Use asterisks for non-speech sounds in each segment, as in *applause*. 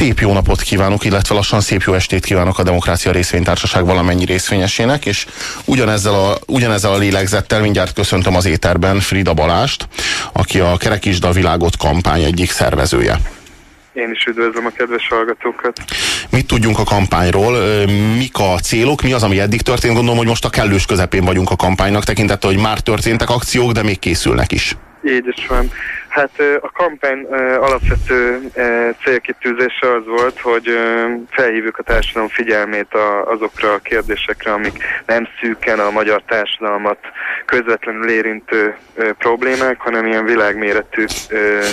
Szép jó napot kívánok, illetve lassan szép jó estét kívánok a Demokrácia Részvénytársaság valamennyi részvényesének, és ugyanezzel a, ugyanezzel a lélegzettel mindjárt köszöntöm az éterben Frida Balást, aki a Kerekisd a világot kampány egyik szervezője. Én is üdvözlöm a kedves hallgatókat. Mit tudjunk a kampányról? Mik a célok? Mi az, ami eddig történt? Gondolom, hogy most a kellős közepén vagyunk a kampánynak, tekintettel, hogy már történtek akciók, de még készülnek is. Van. Hát a kampány alapvető célkitűzése az volt, hogy felhívjuk a társadalom figyelmét azokra a kérdésekre, amik nem szűken a magyar társadalmat közvetlenül érintő problémák, hanem ilyen világméretű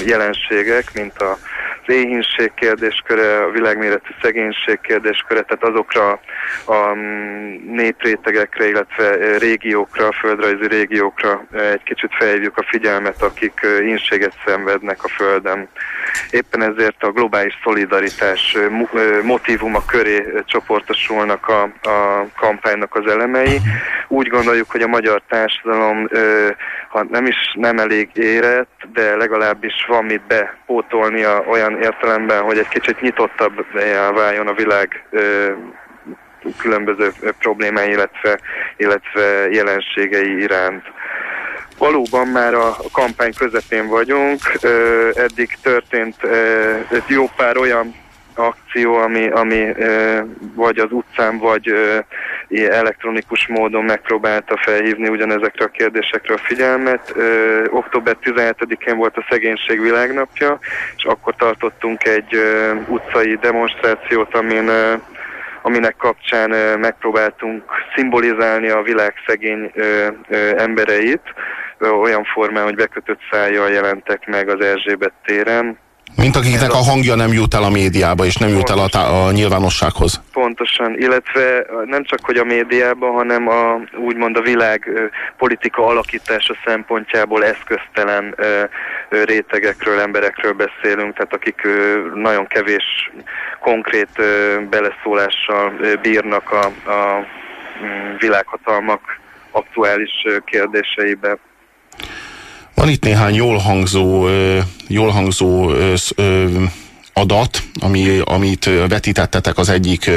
jelenségek, mint a éhínség kérdésköre, a világméretű szegénység kérdésköre, tehát azokra a néprétegekre, illetve régiókra, földrajzi régiókra egy kicsit felhívjuk a figyelmet, akik ínséget szenvednek a Földön. Éppen ezért a globális szolidaritás motivuma köré csoportosulnak a, a kampánynak az elemei. Úgy gondoljuk, hogy a magyar társadalom, ha nem is nem elég érett, de legalábbis van mit bepótolnia olyan értelemben, hogy egy kicsit nyitottabb váljon a világ különböző problémái, illetve, illetve jelenségei iránt. Valóban már a kampány közepén vagyunk, eddig történt egy jó pár olyan akció, ami, ami vagy az utcán, vagy elektronikus módon megpróbálta felhívni ugyanezekre a kérdésekre a figyelmet. Október 17-én volt a Szegénység Világnapja, és akkor tartottunk egy utcai demonstrációt, amin aminek kapcsán megpróbáltunk szimbolizálni a világ szegény embereit, olyan formán, hogy bekötött szájjal jelentek meg az Erzsébet téren, mint akiknek a hangja nem jut el a médiába, és nem jut el a, a nyilvánossághoz. Pontosan, illetve nem csak hogy a médiában, hanem a, úgymond a világ politika alakítása szempontjából eszköztelen rétegekről, emberekről beszélünk, tehát akik nagyon kevés konkrét beleszólással bírnak a, a mm, világhatalmak aktuális kérdéseibe. Van itt néhány jól hangzó, jól hangzó adat, ami, amit vetítettetek az egyik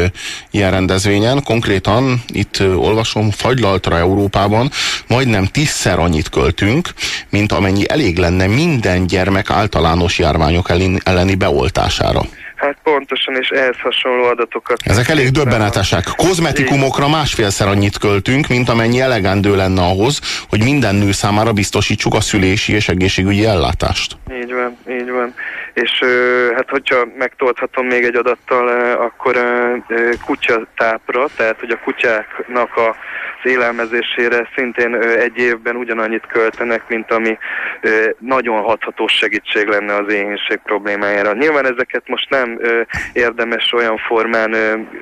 ilyen rendezvényen. Konkrétan itt olvasom, fagylaltra Európában majdnem tízszer annyit költünk, mint amennyi elég lenne minden gyermek általános járványok elleni beoltására. Hát pontosan, és ehhez hasonló adatokat. Ezek elég döbbenetesek. Kozmetikumokra másfélszer annyit költünk, mint amennyi elegendő lenne ahhoz, hogy minden nő számára biztosítsuk a szülési és egészségügyi ellátást. Így van, így van. És hát hogyha megtolthatom még egy adattal, akkor kutyatápra, tehát hogy a kutyáknak a élelmezésére szintén egy évben ugyanannyit költenek, mint ami nagyon hathatós segítség lenne az éhénység problémájára. Nyilván ezeket most nem érdemes olyan formán,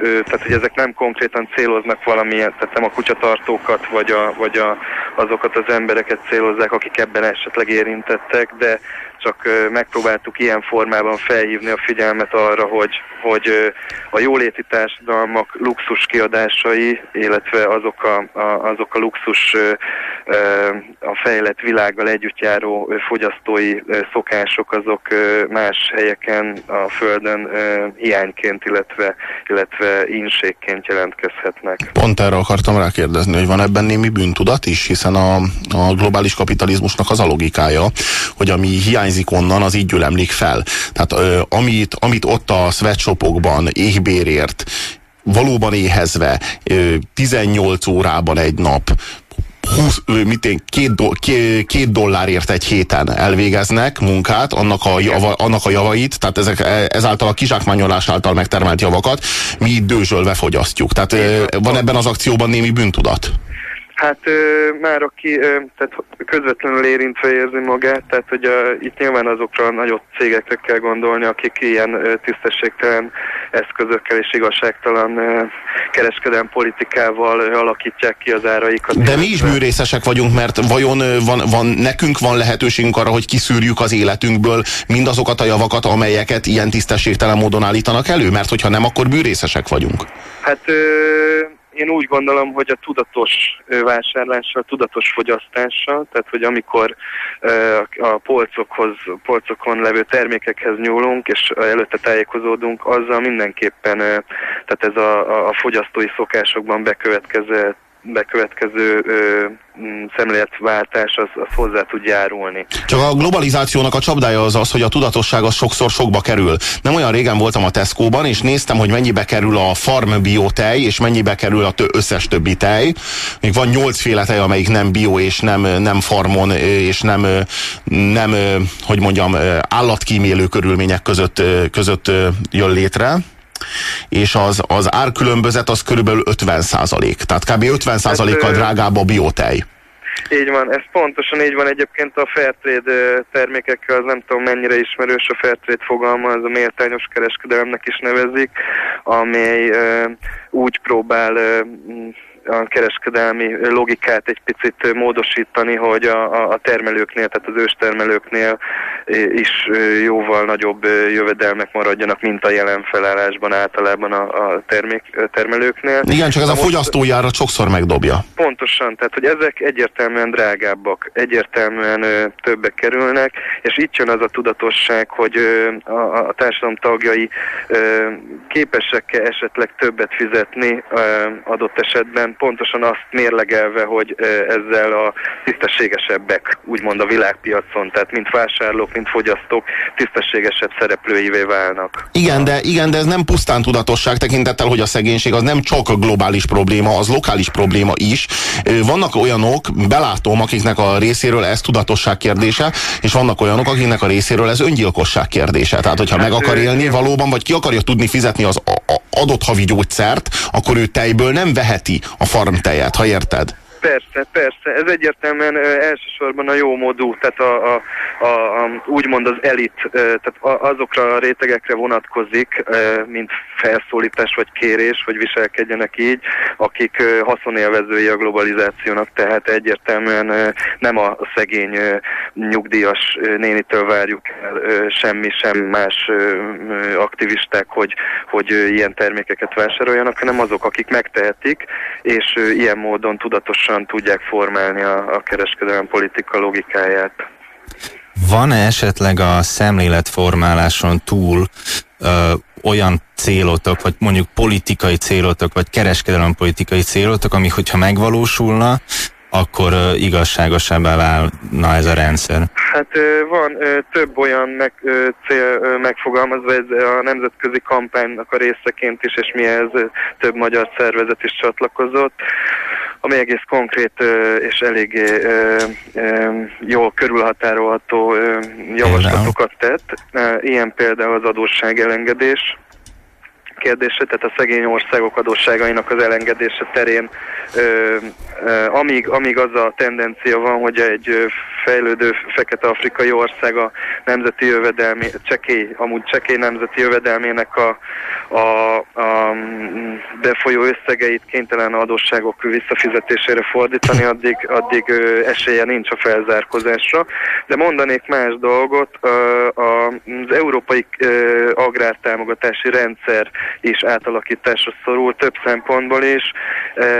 tehát hogy ezek nem konkrétan céloznak valamilyen, tehát nem a kutyatartókat vagy, a, vagy a, azokat az embereket célozzák, akik ebben esetleg érintettek, de csak megpróbáltuk ilyen formában felhívni a figyelmet arra, hogy, hogy a jóléti társadalmak luxus kiadásai, illetve azok a, a, azok a luxus a fejlett világgal együtt járó fogyasztói szokások, azok más helyeken a Földön hiányként, illetve, illetve ínségként jelentkezhetnek. Pont erre akartam rákérdezni, hogy van ebben némi bűntudat is, hiszen a, a globális kapitalizmusnak az a logikája, hogy ami hiányzik onnan, az így gyülemlik fel. Tehát amit, amit ott a sweatshopokban éhbérért valóban éhezve 18 órában egy nap 20, mit én, két, do, két dollárért egy héten elvégeznek munkát, annak a, java, annak a javait, tehát ezek, e, ezáltal a kizsákmányolás által megtermelt javakat mi dőzsölve fogyasztjuk. Tehát van ebben az akcióban némi bűntudat? Hát ö, már aki ö, tehát közvetlenül érintve érzi magát, tehát hogy a, itt nyilván azokra a nagyobb cégekre kell gondolni, akik ilyen ö, tisztességtelen eszközökkel és igazságtalan ö, kereskedelmi politikával ö, alakítják ki az áraikat. De mi is műrészesek vagyunk, mert vajon ö, van, van, nekünk van lehetőségünk arra, hogy kiszűrjük az életünkből mindazokat a javakat, amelyeket ilyen tisztességtelen módon állítanak elő? Mert hogyha nem, akkor műrészesek vagyunk. Hát ö, én úgy gondolom, hogy a tudatos vásárlással, tudatos fogyasztással, tehát hogy amikor a polcokhoz, polcokon levő termékekhez nyúlunk, és előtte tájékozódunk, azzal mindenképpen, tehát ez a, a fogyasztói szokásokban bekövetkezett bekövetkező ö, mm, szemléletváltás az, az hozzá tud járulni. Csak a globalizációnak a csapdája az az, hogy a tudatosság az sokszor sokba kerül. Nem olyan régen voltam a Tesco-ban, és néztem, hogy mennyibe kerül a farm bio tej, és mennyibe kerül a tö- összes többi tej. Még van nyolcféle tej, amelyik nem bio, és nem, nem farmon, és nem, nem, hogy mondjam, állatkímélő körülmények között, között jön létre és az, az árkülönbözet az körülbelül 50 százalék. Tehát kb. 50 százalékkal hát, drágább a biotej. Így van, ez pontosan így van. Egyébként a Fairtrade termékekkel az nem tudom mennyire ismerős a Fairtrade fogalma, az a méltányos kereskedelemnek is nevezik, amely úgy próbál a kereskedelmi logikát egy picit módosítani, hogy a, a termelőknél, tehát az őstermelőknél is jóval nagyobb jövedelmek maradjanak, mint a jelen felállásban általában a, a termék, termelőknél. Igen, csak ez a fogyasztójára sokszor megdobja. Pontosan, tehát hogy ezek egyértelműen drágábbak, egyértelműen ö, többek kerülnek, és itt jön az a tudatosság, hogy ö, a, a társadalom tagjai ö, képesek-e esetleg többet fizetni ö, adott esetben, pontosan azt mérlegelve, hogy ezzel a tisztességesebbek, úgymond a világpiacon, tehát mint vásárlók, mint fogyasztók tisztességesebb szereplőivé válnak. Igen, de, igen, de ez nem pusztán tudatosság tekintettel, hogy a szegénység az nem csak a globális probléma, az lokális probléma is. Vannak olyanok, belátom, akiknek a részéről ez tudatosság kérdése, és vannak olyanok, akiknek a részéről ez öngyilkosság kérdése. Tehát, hogyha hát meg akar élni valóban, vagy ki akarja tudni fizetni az adott havi gyógyszert, akkor ő tejből nem veheti a farmtejet, ha érted? Persze, persze. Ez egyértelműen ö, elsősorban a jó módú, tehát a, a, a, a, úgymond az elit, ö, tehát a, azokra a rétegekre vonatkozik, ö, mint felszólítás vagy kérés, hogy viselkedjenek így, akik ö, haszonélvezői a globalizációnak, tehát egyértelműen ö, nem a szegény ö, nyugdíjas ö, nénitől várjuk el ö, semmi, sem más ö, ö, aktivisták, hogy, hogy ö, ilyen termékeket vásároljanak, hanem azok, akik megtehetik, és ö, ilyen módon tudatos pontosan tudják formálni a, a kereskedelmi politika logikáját. Van-e esetleg a szemléletformáláson túl ö, olyan célotok, vagy mondjuk politikai célotok, vagy kereskedelempolitikai célotok, amik, hogyha megvalósulna, akkor uh, igazságosabbá válna ez a rendszer? Hát uh, van uh, több olyan meg, uh, cél uh, megfogalmazva, ez a nemzetközi kampánynak a részeként is, és mihez több magyar szervezet is csatlakozott ami egész konkrét és elég jól körülhatárolható javaslatokat tett. Ilyen például az adósság elengedés, kérdése, tehát a szegény országok adósságainak az elengedése terén, ö, ö, amíg, amíg az a tendencia van, hogy egy fejlődő fekete-afrikai ország a nemzeti jövedelmi, csekély, amúgy csekély nemzeti jövedelmének a, a, a befolyó összegeit kénytelen adósságok visszafizetésére fordítani, addig, addig esélye nincs a felzárkozásra. De mondanék más dolgot, az európai agrártámogatási rendszer is átalakításra szorul több szempontból is.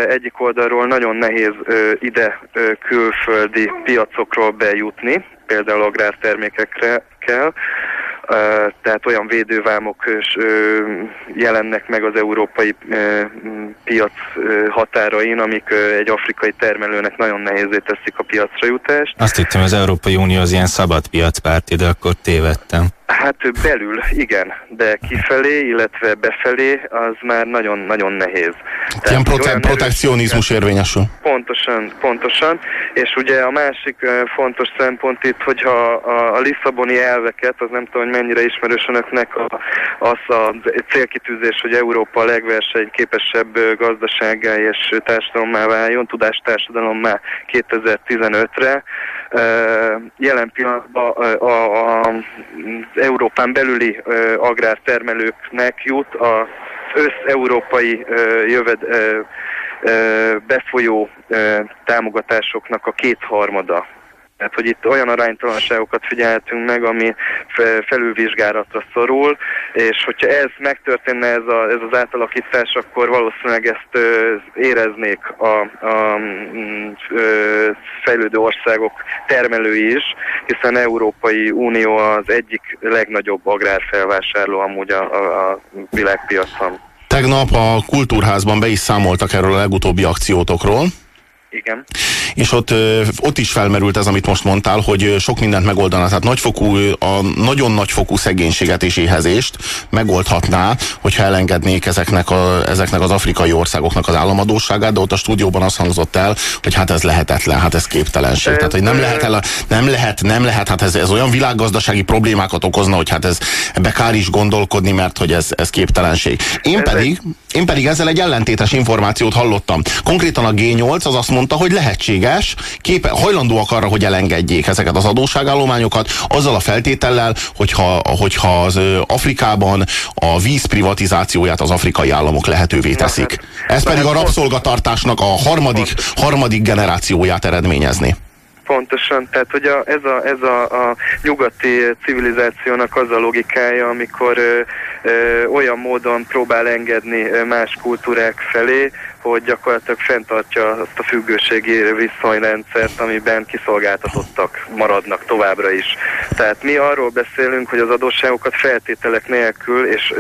Egyik oldalról nagyon nehéz ide külföldi piacokról bejutni, például agrártermékekre kell, tehát olyan védővámok jelennek meg az európai piac határain, amik egy afrikai termelőnek nagyon nehézé teszik a piacra jutást. Azt hittem, az Európai Unió az ilyen szabad piacpárti, de akkor tévedtem. Hát belül igen, de kifelé, illetve befelé az már nagyon-nagyon nehéz. Tehát Ilyen prote- protekcionizmus érvényesül. Pontosan, pontosan. És ugye a másik fontos szempont itt, hogyha a, a Lisszaboni elveket, az nem tudom, hogy mennyire ismerős önöknek a, az a célkitűzés, hogy Európa a legversenyképesebb gazdasággá és társadalommá váljon, tudástársadalommá 2015-re. Jelen pillanatban a, a, a, Európán belüli agrártermelőknek jut az össz-európai jöved, befolyó támogatásoknak a kétharmada tehát, hogy itt olyan aránytalanságokat figyelhetünk meg, ami felülvizsgálatra szorul, és hogyha ez megtörténne, ez, a, ez az átalakítás, akkor valószínűleg ezt ö, éreznék a, a ö, fejlődő országok termelői is, hiszen Európai Unió az egyik legnagyobb agrárfelvásárló amúgy a, a, a világpiacon. Tegnap a Kultúrházban be is számoltak erről a legutóbbi akciótokról. Igen. És ott, ott is felmerült ez, amit most mondtál, hogy sok mindent megoldana. Tehát nagyfokú, a nagyon nagyfokú szegénységet és éhezést megoldhatná, hogyha elengednék ezeknek, a, ezeknek az afrikai országoknak az államadóságát, de ott a stúdióban azt hangzott el, hogy hát ez lehetetlen, hát ez képtelenség. Tehát, hogy nem lehet, el, nem lehet, nem lehet, hát ez, ez olyan világgazdasági problémákat okozna, hogy hát ez ebbe kár is gondolkodni, mert hogy ez, ez képtelenség. Én pedig, én pedig ezzel egy ellentétes információt hallottam. Konkrétan a G8 az azt mondta, hogy lehetséges, képe, hajlandóak arra, hogy elengedjék ezeket az adósságállományokat, azzal a feltétellel, hogyha, hogyha az Afrikában a víz privatizációját az afrikai államok lehetővé teszik. Ez pedig a rabszolgatartásnak a harmadik, harmadik generációját eredményezni. Pontosan, tehát hogy a, ez, a, ez a, a nyugati civilizációnak az a logikája, amikor ö, ö, olyan módon próbál engedni más kultúrák felé, hogy gyakorlatilag fenntartja azt a függőségi viszonyrendszert, amiben kiszolgáltatottak maradnak továbbra is. Tehát mi arról beszélünk, hogy az adósságokat feltételek nélkül és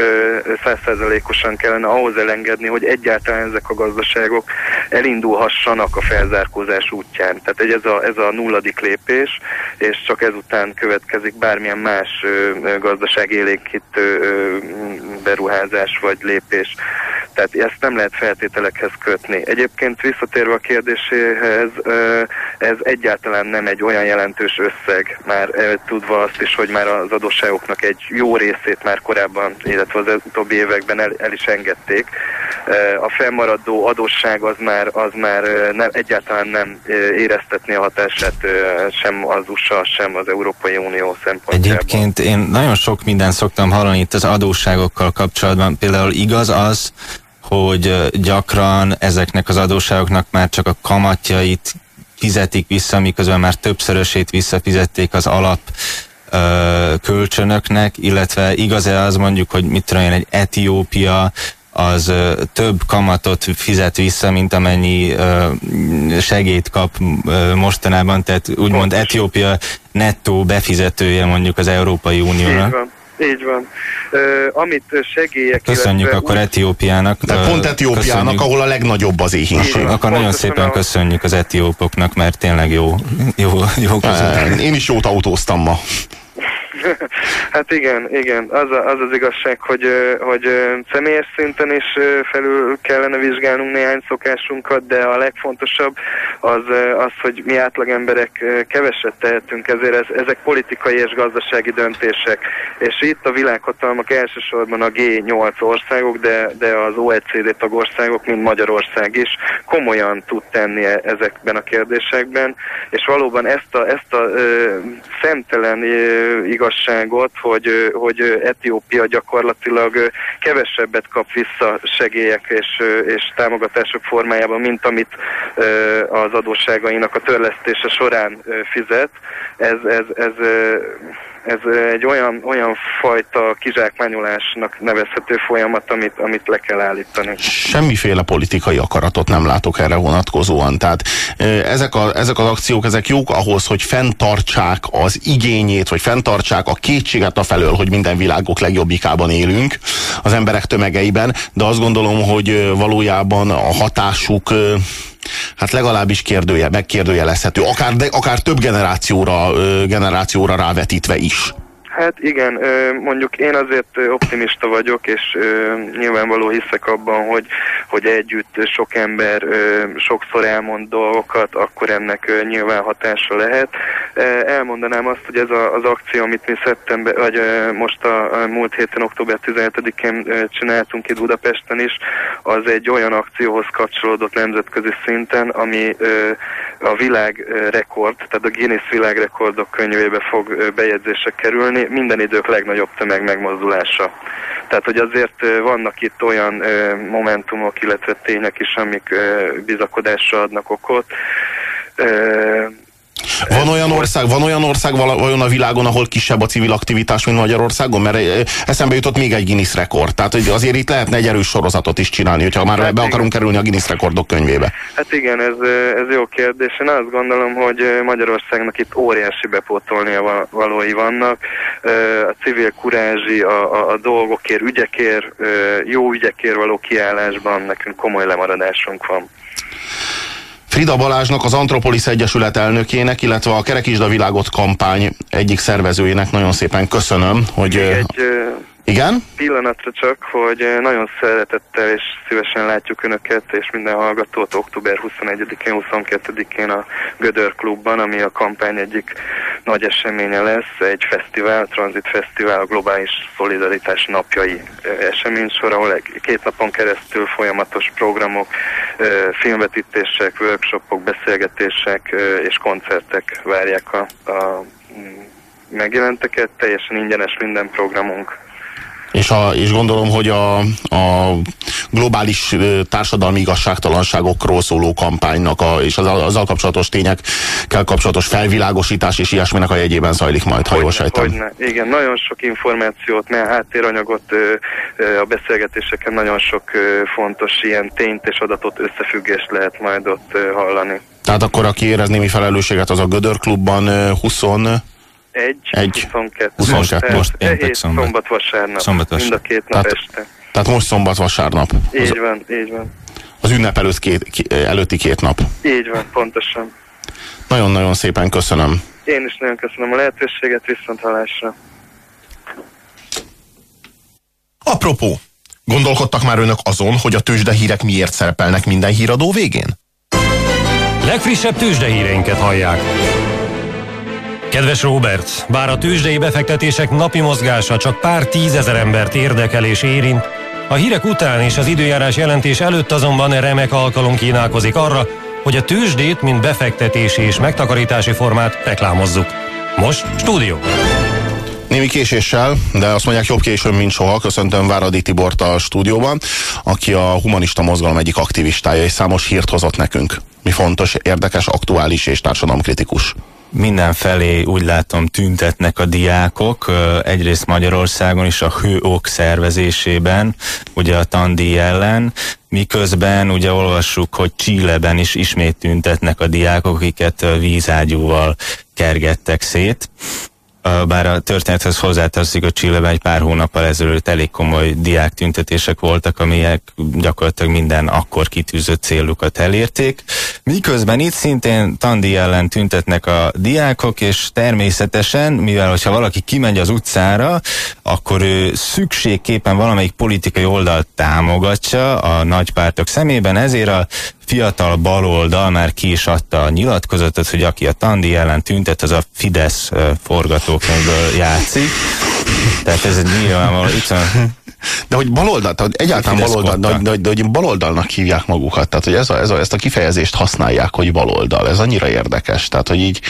százszerzelékosan kellene ahhoz elengedni, hogy egyáltalán ezek a gazdaságok elindulhassanak a felzárkózás útján. Tehát ez a, ez a nulladik lépés, és csak ezután következik bármilyen más ö, gazdaság élénkítő beruházás vagy lépés. Tehát ezt nem lehet feltételekhez kötni. Egyébként visszatérve a kérdéséhez, ez egyáltalán nem egy olyan jelentős összeg, már tudva azt is, hogy már az adósságoknak egy jó részét már korábban, illetve az utóbbi években el, el is engedték. A fennmaradó adósság az már, az már nem, egyáltalán nem éreztetni a hatását sem az USA, sem az Európai Unió szempontjából. Egyébként én nagyon sok mindent szoktam hallani itt az adósságokkal kapcsolatban. Például igaz az, hogy gyakran ezeknek az adósságoknak már csak a kamatjait fizetik vissza, miközben már többszörösét visszafizették az alap ö, kölcsönöknek, illetve igaz-e az mondjuk, hogy mit tudom én, egy Etiópia az ö, több kamatot fizet vissza, mint amennyi ö, segét kap ö, mostanában, tehát úgymond Etiópia nettó befizetője mondjuk az Európai Unióra. Így van. Uh, amit segélyek... Köszönjük illetve, akkor úgy... Etiópiának. De pont Etiópiának, köszönjük. ahol a legnagyobb az éhínség. Akkor nagyon szépen a... köszönjük az etiópoknak, mert tényleg jó, jó, jó között. Én is jót autóztam ma. *laughs* hát igen, igen. Az, a, az az igazság, hogy, hogy személyes szinten is felül kellene vizsgálnunk néhány szokásunkat, de a legfontosabb az, az hogy mi átlagemberek keveset tehetünk, ezért ez, ezek politikai és gazdasági döntések. És itt a világhatalmak elsősorban a G8 országok, de, de az OECD tagországok, mint Magyarország is komolyan tud tenni e, ezekben a kérdésekben, és valóban ezt a, ezt a ö, szemtelen ö, igazságot, hogy, hogy Etiópia gyakorlatilag kevesebbet kap vissza segélyek és, és támogatások formájában, mint amit az adósságainak a törlesztése során fizet. Ez, ez, ez ez egy olyan, olyan fajta kizsákmányolásnak nevezhető folyamat, amit, amit le kell állítani. Semmiféle politikai akaratot nem látok erre vonatkozóan. Tehát ezek, a, ezek az akciók, ezek jók ahhoz, hogy fenntartsák az igényét, vagy fenntartsák a kétséget a felől, hogy minden világok legjobbikában élünk az emberek tömegeiben, de azt gondolom, hogy valójában a hatásuk hát legalábbis kérdője, megkérdőjelezhető, akár, de, akár több generációra, generációra rávetítve is. Hát igen, mondjuk én azért optimista vagyok, és nyilvánvaló hiszek abban, hogy, hogy együtt sok ember sokszor elmond dolgokat, akkor ennek nyilván hatása lehet. Elmondanám azt, hogy ez az akció, amit mi szeptember, vagy most a, múlt héten, október 17-én csináltunk itt Budapesten is, az egy olyan akcióhoz kapcsolódott nemzetközi szinten, ami a világ rekord, tehát a Guinness világrekordok könyvébe fog bejegyzésre kerülni, minden idők legnagyobb tömeg megmozdulása. Tehát, hogy azért vannak itt olyan momentumok, illetve tények is, amik bizakodásra adnak okot. Van olyan ország, van olyan ország vajon a világon, ahol kisebb a civil aktivitás, mint Magyarországon? Mert eh, eszembe jutott még egy Guinness rekord. Tehát hogy azért itt lehetne egy erős sorozatot is csinálni, hogyha már hát be akarunk kerülni a Guinness rekordok könyvébe. Hát igen, ez, eh, ez jó kérdés. Én azt gondolom, hogy eh, Magyarországnak itt óriási bepótolni a valói vannak. A civil kurázsi, a, a, a dolgokért, ügyekért, jó ügyekért való kiállásban nekünk komoly lemaradásunk van. Frida Balázsnak, az Antropolis Egyesület elnökének, illetve a Kerekisda Világot kampány egyik szervezőjének. Nagyon szépen köszönöm, hogy... Egy, igen? Pillanatra csak, hogy eh, nagyon szeretettel és szívesen látjuk Önöket és minden hallgatót október 21-én, 22-én a Gödör Klubban, ami a kampány egyik nagy eseménye lesz, egy fesztivál, Transit Fesztivál, a Globális Szolidaritás napjai eh, eseménysor, ahol két napon keresztül folyamatos programok, eh, filmvetítések, workshopok, beszélgetések és koncertek várják a, a mm, megjelenteket, teljesen ingyenes minden programunk. És, a, és gondolom, hogy a, a globális társadalmi igazságtalanságokról szóló kampánynak a, és az, azzal kapcsolatos tényekkel kapcsolatos felvilágosítás és ilyesminek a jegyében zajlik majd, ha jól sejtem. Hogyne. Igen, nagyon sok információt, mert háttéranyagot a beszélgetéseken nagyon sok fontos ilyen tényt és adatot összefüggést lehet majd ott hallani. Tehát akkor aki érez némi felelősséget, az a Gödör Klubban 20 egy, egy 22. 22. Most péntek szombat. Szombat, vasárnap. Szombat, vasárnap. Mind a két nap tehát, este. Tehát most szombat, vasárnap. Így az, van, így van. Az ünnep előtt két, ki, előtti két nap. Így van, pontosan. Nagyon-nagyon szépen köszönöm. Én is nagyon köszönöm a lehetőséget, viszont hallásra. Apropó, gondolkodtak már önök azon, hogy a tőzsdehírek miért szerepelnek minden híradó végén? Legfrissebb tőzsdehíreinket hallják. Kedves Robert, bár a tőzsdei befektetések napi mozgása csak pár tízezer embert érdekel és érint, a hírek után és az időjárás jelentés előtt azonban remek alkalom kínálkozik arra, hogy a tőzsdét, mint befektetési és megtakarítási formát reklámozzuk. Most stúdió! Némi késéssel, de azt mondják jobb későn, mint soha. Köszöntöm Váradi Tibort a stúdióban, aki a humanista mozgalom egyik aktivistája, és számos hírt hozott nekünk. Mi fontos, érdekes, aktuális és társadalomkritikus mindenfelé úgy látom tüntetnek a diákok, egyrészt Magyarországon is a hőok szervezésében, ugye a tandíj ellen, miközben ugye olvassuk, hogy Csíleben is ismét tüntetnek a diákok, akiket vízágyúval kergettek szét bár a történethez hozzátartozik, hogy Csilleben egy pár hónappal ezelőtt elég komoly diák tüntetések voltak, amelyek gyakorlatilag minden akkor kitűzött célukat elérték. Miközben itt szintén tandi ellen tüntetnek a diákok, és természetesen, mivel hogyha valaki kimegy az utcára, akkor ő szükségképpen valamelyik politikai oldalt támogatja a nagypártok szemében, ezért a fiatal baloldal már ki is adta a nyilatkozatot, hogy aki a Tandi ellen tüntet, az a Fidesz forgatókönyvből játszik. Tehát ez egy nyilvánvaló, itt van. De hogy baloldal, tehát egyáltalán baloldal, de, de, de, hogy baloldalnak hívják magukat, tehát hogy ez a, ez a, ezt a kifejezést használják, hogy baloldal, ez annyira érdekes, tehát hogy így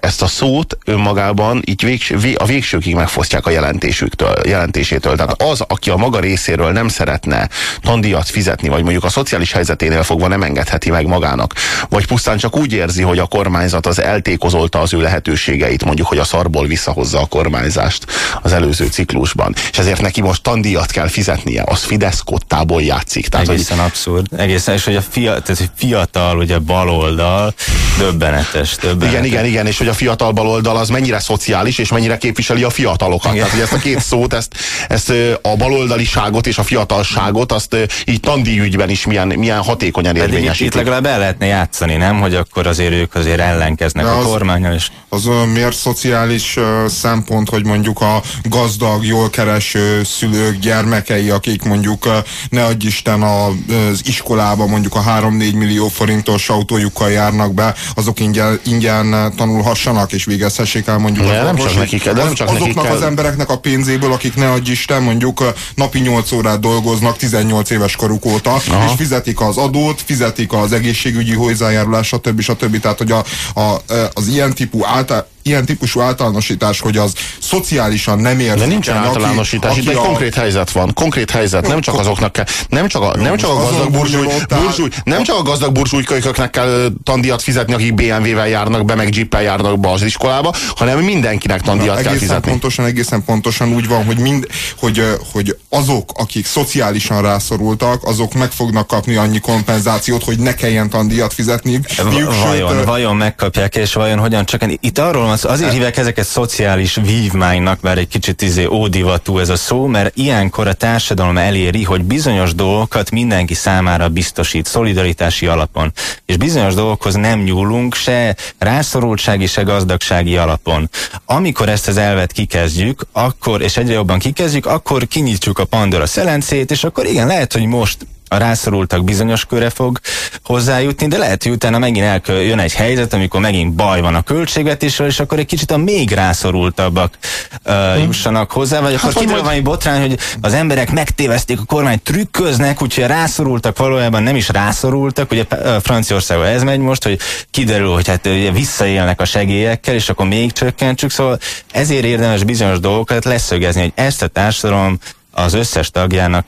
ezt a szót önmagában így végs, vé, a végsőkig megfosztják a jelentésüktől, jelentésétől. Tehát az, aki a maga részéről nem szeretne tandíjat fizetni, vagy mondjuk a szociális helyzeténél fogva nem engedheti meg magának, vagy pusztán csak úgy érzi, hogy a kormányzat az eltékozolta az ő lehetőségeit, mondjuk, hogy a szarból visszahozza a kormányzást az előző ciklusban. És ezért neki most tandíjat kell fizetnie, az Fidesz kottából játszik. Tehát, Egészen hogy... abszurd. Egészen, és hogy a fiatal, tehát, fiatal ugye baloldal, döbbenetes, döbbenetes. Igen, igen, igen igen, és hogy a fiatal baloldal az mennyire szociális, és mennyire képviseli a fiatalokat. Igen. Tehát, hogy ezt a két szót, ezt, ezt a baloldaliságot és a fiatalságot, azt így tandi ügyben is milyen, milyen hatékonyan érvényesítik. Itt legalább el lehetne játszani, nem? Hogy akkor azért ők azért ellenkeznek De a kormányon. És... Az miért szociális szempont, hogy mondjuk a gazdag, jól kereső szülők gyermekei, akik mondjuk ne adj Isten a, az iskolába mondjuk a 3-4 millió forintos autójukkal járnak be, azok ingyen, ingyen tanulhassanak és végezhessék el mondjuk de nem csak nekik, de nem csak azoknak nekik kell. az embereknek a pénzéből, akik ne adj Isten mondjuk napi 8 órát dolgoznak 18 éves koruk óta, Aha. és fizetik az adót, fizetik az egészségügyi hozzájárulást, stb. stb. Tehát, hogy a, a, az ilyen típú által ilyen típusú általánosítás, hogy az szociálisan nem ér. De nincsen általánosítás, aki, itt egy a... konkrét helyzet van. Konkrét helyzet, nem csak azoknak kell, nem csak a, nem csak a gazdag burzsúj, burzsúj, nem csak a gazdag burzsúj kölyköknek kell tandíjat fizetni, akik BMW-vel járnak be, meg Jeep-el járnak be az iskolába, hanem mindenkinek tandíjat Na, kell fizetni. Pontosan, egészen pontosan úgy van, hogy, mind, hogy, hogy azok, akik szociálisan rászorultak, azok meg fognak kapni annyi kompenzációt, hogy ne kelljen tandíjat fizetni. Vajon, sőt, vajon megkapják, és vajon hogyan csak itt arról van az, azért hívják ezeket szociális vívmánynak, mert egy kicsit izé ódivatú ez a szó, mert ilyenkor a társadalom eléri, hogy bizonyos dolgokat mindenki számára biztosít, szolidaritási alapon. És bizonyos dolgokhoz nem nyúlunk se rászorultsági, se gazdagsági alapon. Amikor ezt az elvet kikezdjük, akkor, és egyre jobban kikezdjük, akkor kinyitjuk a Pandora szelencét, és akkor igen, lehet, hogy most a rászorultak bizonyos köre fog hozzájutni, de lehet, hogy utána megint eljön egy helyzet, amikor megint baj van a költségvetésről, és akkor egy kicsit a még rászorultabbak uh, jussanak hozzá, vagy hát akkor kiderül valami botrány, hogy az emberek megtéveszték a kormány, trükköznek, úgyhogy rászorultak valójában nem is rászorultak, ugye Franciaországban ez megy most, hogy kiderül, hogy hát ugye visszaélnek a segélyekkel, és akkor még csökkentsük, szóval ezért érdemes bizonyos dolgokat leszögezni, hogy ezt a társadalom az összes tagjának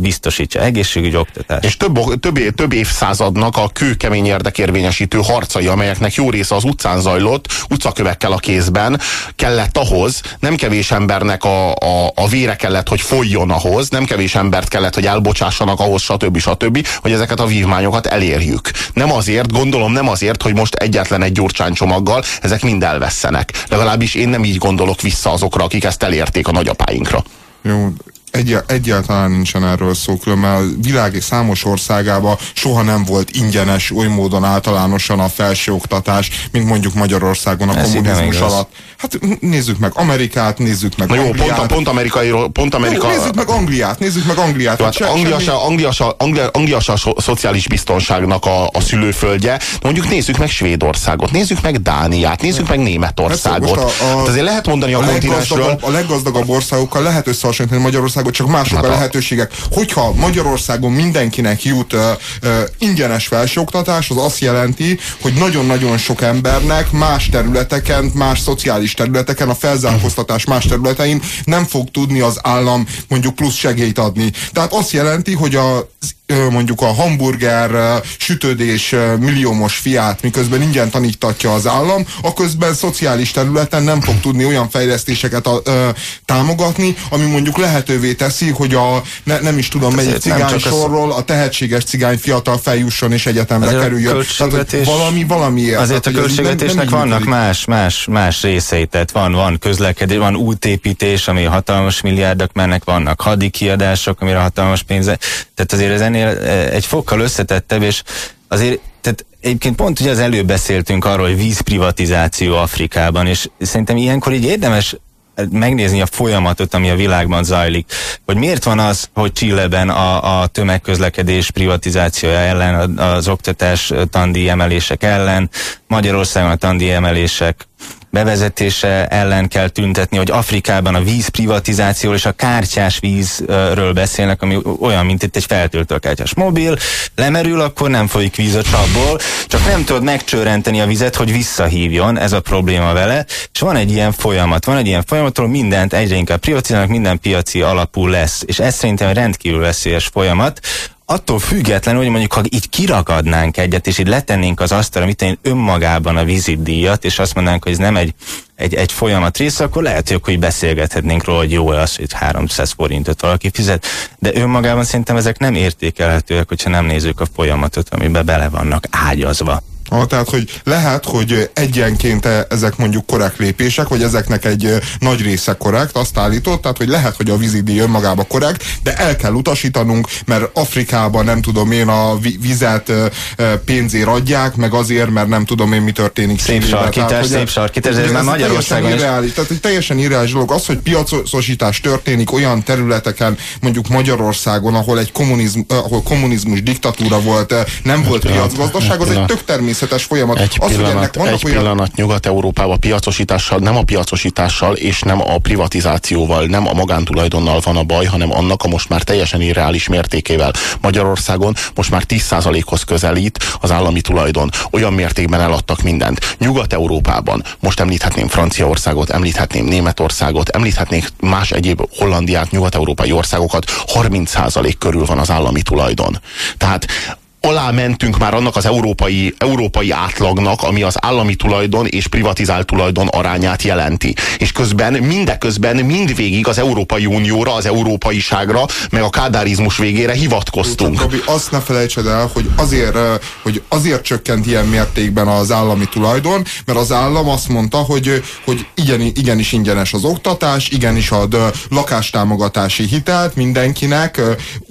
biztosítja egészségügy, oktatás. És több, több, több évszázadnak a kőkemény érdekérvényesítő harcai, amelyeknek jó része az utcán zajlott, utcakövekkel a kézben, kellett ahhoz, nem kevés embernek a, a, a vére kellett, hogy folyjon ahhoz, nem kevés embert kellett, hogy elbocsássanak ahhoz, stb. stb., hogy ezeket a vívmányokat elérjük. Nem azért, gondolom nem azért, hogy most egyetlen egy gyurcsánycsomaggal ezek mind elvesztenek. Legalábbis én nem így gondolok vissza azokra, akik ezt elérték a nagyapáinkra. Jó, egy, egyáltalán nincsen erről szó, különben a világ számos országában soha nem volt ingyenes oly módon általánosan a felsőoktatás, mint mondjuk Magyarországon a Ez kommunizmus alatt. Hát nézzük meg Amerikát, nézzük meg Na jó, Angliát. pont, pont, amerikai, pont Amerika... Jó, nézzük meg Angliát, nézzük meg Angliát. Jó, hát Anglia, se, Anglia, se, Anglia, Anglia se a szociális biztonságnak a, a szülőföldje. mondjuk nézzük meg Svédországot, nézzük meg Dániát, nézzük meg Németországot. A, a, hát azért lehet mondani a, a kontinensről... A leggazdagabb országokkal lehet összehasonlítani Magyarországot csak mások hát a lehetőségek. Hogyha Magyarországon mindenkinek jut uh, uh, ingyenes felsőoktatás, az azt jelenti, hogy nagyon-nagyon sok embernek más területeken, más szociális területeken, a felzárkóztatás más területein nem fog tudni az állam mondjuk plusz segélyt adni. Tehát azt jelenti, hogy az mondjuk a hamburger sütődés milliómos fiát, miközben ingyen tanítatja az állam, a közben szociális területen nem fog tudni olyan fejlesztéseket a, ö, támogatni, ami mondjuk lehetővé teszi, hogy a ne, nem is tudom melyik cigány sorról a tehetséges cigány fiatal feljusson és egyetemre azért kerüljön. Tehát, valami, valami. Azért tehát, a költségvetésnek nem, nem vannak más, más, más részei, tehát van, van közlekedés, van útépítés, ami hatalmas milliárdok mennek, vannak hadikiadások, amire hatalmas pénze. Tehát azért ez ennél egy fokkal összetettebb, és azért tehát egyébként pont ugye az előbb beszéltünk arról, hogy vízprivatizáció Afrikában, és szerintem ilyenkor így érdemes megnézni a folyamatot, ami a világban zajlik. Hogy miért van az, hogy Csilleben a, a tömegközlekedés privatizációja ellen, az oktatás tandi emelések ellen, Magyarországon a tandi emelések bevezetése ellen kell tüntetni, hogy Afrikában a vízprivatizáció és a kártyás vízről beszélnek, ami olyan, mint itt egy feltöltőkártyás mobil, lemerül, akkor nem folyik víz a csapból, csak nem tudod megcsörenteni a vizet, hogy visszahívjon, ez a probléma vele, és van egy ilyen folyamat, van egy ilyen folyamatról mindent egyre inkább privatizálnak, minden piaci alapú lesz, és ez szerintem rendkívül veszélyes folyamat, attól függetlenül, hogy mondjuk, ha így kiragadnánk egyet, és így letennénk az asztalra, mit én önmagában a vizitdíjat, és azt mondanánk, hogy ez nem egy, egy, egy folyamat része, akkor lehet, hogy, hogy beszélgethetnénk róla, hogy jó az, hogy 300 forintot valaki fizet, de önmagában szerintem ezek nem értékelhetőek, hogyha nem nézzük a folyamatot, amiben bele vannak ágyazva. Ha, tehát, hogy lehet, hogy egyenként ezek mondjuk korrekt lépések, vagy ezeknek egy nagy része korrekt, azt állított, tehát, hogy lehet, hogy a vízidíj önmagába korrekt, de el kell utasítanunk, mert Afrikában nem tudom én a vizet pénzért adják, meg azért, mert nem tudom én mi történik. Szép sarkítás, szép sarkítás, ez már Magyarországon is. Irreális, tehát egy teljesen irreális dolog. Az, hogy piacosítás történik olyan területeken, mondjuk Magyarországon, ahol egy kommunizm, ahol kommunizmus diktatúra volt, nem volt piacgazdaság, az egy tök természetes természetes folyamat. Egy az, pillanat, hogy egy olyan... pillanat Nyugat-Európában piacosítással, nem a piacosítással és nem a privatizációval, nem a magántulajdonnal van a baj, hanem annak a most már teljesen irreális mértékével. Magyarországon most már 10%-hoz közelít az állami tulajdon. Olyan mértékben eladtak mindent. Nyugat-Európában, most említhetném Franciaországot, említhetném Németországot, említhetnék más egyéb Hollandiát, nyugat-európai országokat, 30% körül van az állami tulajdon. Tehát alá mentünk már annak az európai, európai átlagnak, ami az állami tulajdon és privatizált tulajdon arányát jelenti. És közben, mindeközben mindvégig az Európai Unióra, az európaiságra, meg a kádárizmus végére hivatkoztunk. Gabi, azt ne felejtsed el, hogy azért, hogy azért csökkent ilyen mértékben az állami tulajdon, mert az állam azt mondta, hogy, hogy igen, igenis ingyenes az oktatás, igenis ad lakástámogatási hitelt mindenkinek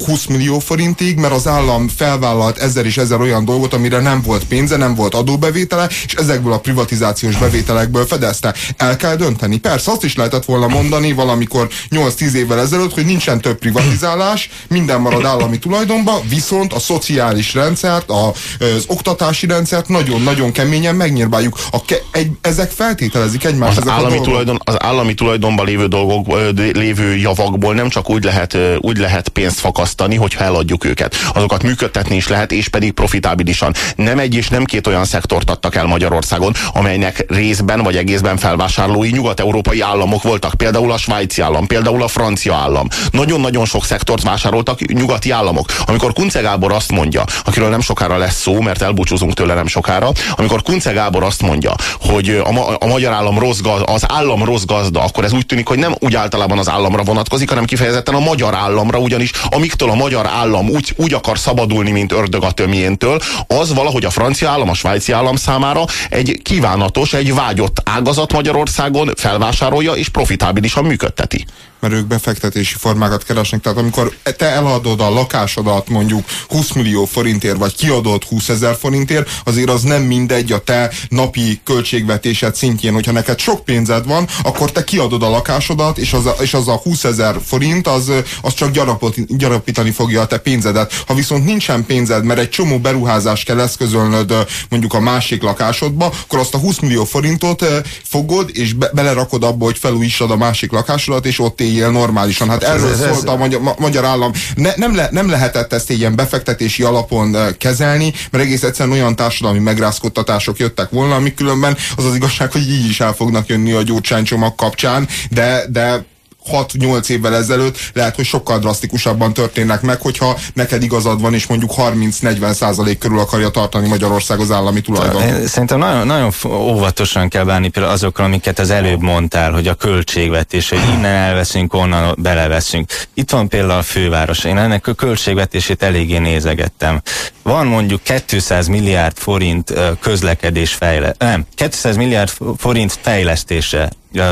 20 millió forintig, mert az állam felvállalt ezer és ezer olyan dolgot, amire nem volt pénze, nem volt adóbevétele, és ezekből a privatizációs bevételekből fedezte. El kell dönteni. Persze azt is lehetett volna mondani valamikor 8-10 évvel ezelőtt, hogy nincsen több privatizálás, minden marad állami tulajdonban, viszont a szociális rendszert, a, az oktatási rendszert nagyon-nagyon keményen megnyírbáljuk. A ke, egy, ezek feltételezik egymást. Az, állami tulajdon, az állami tulajdonban lévő dolgok, lévő javakból nem csak úgy lehet, úgy lehet pénzt fakasztani, hogyha eladjuk őket. Azokat működtetni is lehet, és pedig profitábilisan. Nem egy és nem két olyan szektort adtak el Magyarországon, amelynek részben vagy egészben felvásárlói nyugat-európai államok voltak. Például a svájci állam, például a francia állam. Nagyon-nagyon sok szektort vásároltak nyugati államok. Amikor Kunce Gábor azt mondja, akiről nem sokára lesz szó, mert elbúcsúzunk tőle nem sokára, amikor Kunce Gábor azt mondja, hogy a, ma a magyar állam rossz gazda, az állam rossz gazda, akkor ez úgy tűnik, hogy nem úgy általában az államra vonatkozik, hanem kifejezetten a magyar államra, ugyanis amiktől a magyar állam úgy, úgy akar szabadulni, mint ördög a tömjéntől, az valahogy a francia állam, a svájci állam számára egy kívánatos, egy vágyott ágazat Magyarországon felvásárolja és profitábilisan működteti mert ők befektetési formákat keresnek. Tehát amikor te eladod a lakásodat mondjuk 20 millió forintért, vagy kiadod 20 ezer forintért, azért az nem mindegy a te napi költségvetésed szintjén. Hogyha neked sok pénzed van, akkor te kiadod a lakásodat, és az a, és az a 20 ezer forint, az, az csak gyarapot, gyarapítani fogja a te pénzedet. Ha viszont nincsen pénzed, mert egy csomó beruházást kell eszközölnöd mondjuk a másik lakásodba, akkor azt a 20 millió forintot fogod, és be, belerakod abba, hogy felújítsad a másik lakásodat, és ott él éljél normálisan. Hát erről ez, szólt a magyar, ma, magyar állam. Ne, nem, le, nem lehetett ezt ilyen befektetési alapon kezelni, mert egész egyszerűen olyan társadalmi megrázkodtatások jöttek volna, amik különben az az igazság, hogy így is el fognak jönni a gyógycsánycsomag kapcsán, de, de 6-8 évvel ezelőtt lehet, hogy sokkal drasztikusabban történnek meg, hogyha neked igazad van, és mondjuk 30-40 százalék körül akarja tartani Magyarország az állami tulajdon. Szerintem nagyon, nagyon óvatosan kell bánni például azokkal, amiket az előbb mondtál, hogy a költségvetés, hogy innen elveszünk, onnan beleveszünk. Itt van például a főváros. Én ennek a költségvetését eléggé nézegettem. Van mondjuk 200 milliárd forint közlekedés fejle... Nem, 200 milliárd forint fejlesztése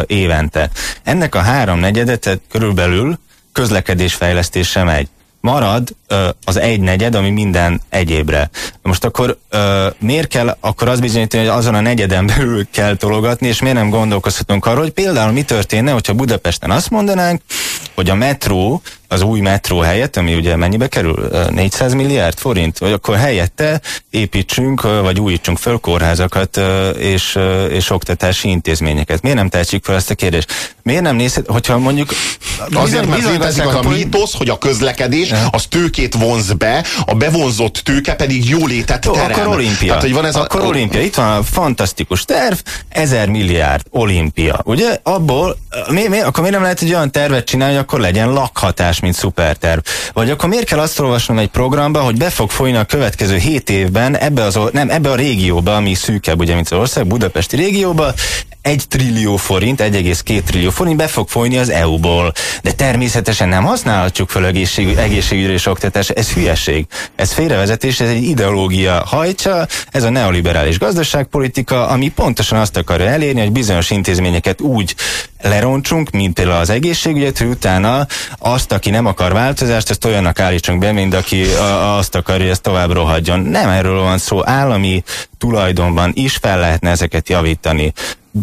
évente. Ennek a három negyedet körülbelül közlekedésfejlesztése megy. Marad az egy negyed, ami minden egyébre. Most akkor miért kell akkor az bizonyítani, hogy azon a negyeden belül kell tologatni, és miért nem gondolkozhatunk arról, hogy például mi történne, hogyha Budapesten azt mondanánk, hogy a metró az új metró helyett, ami ugye mennyibe kerül? 400 milliárd forint? Vagy akkor helyette építsünk, vagy újítsunk föl kórházakat és, és oktatási intézményeket. Miért nem tehetjük fel ezt a kérdést? Miért nem nézhet, hogyha mondjuk... Azért, mert létezik az a mítosz, hogy a közlekedés az tőkét vonz be, a bevonzott tőke pedig jólétet terem. Akkor olimpia. Tehát, hogy van ez akkor a... olimpia. Itt van a fantasztikus terv, 1000 milliárd olimpia. Ugye? Abból, mi, mi, akkor miért nem lehet egy olyan tervet csinálni, hogy akkor legyen lakhatás mint szuperterv. Vagy akkor miért kell azt olvasnom egy programba, hogy be fog folyni a következő 7 évben ebbe, az, nem, ebbe a régióba, ami szűkebb, ugye, mint az ország, Budapesti régióba, egy trillió forint, 1,2 trillió forint be fog folyni az EU-ból. De természetesen nem használhatjuk fel egészség, egészségügyre és oktatás. Ez hülyeség. Ez félrevezetés, ez egy ideológia hajtsa, ez a neoliberális gazdaságpolitika, ami pontosan azt akarja elérni, hogy bizonyos intézményeket úgy leroncsunk, mint például az egészségügyet, hogy utána azt, aki nem akar változást, ezt olyannak állítsunk be, mint aki azt akarja, hogy ez tovább rohadjon. Nem erről van szó, állami tulajdonban is fel lehetne ezeket javítani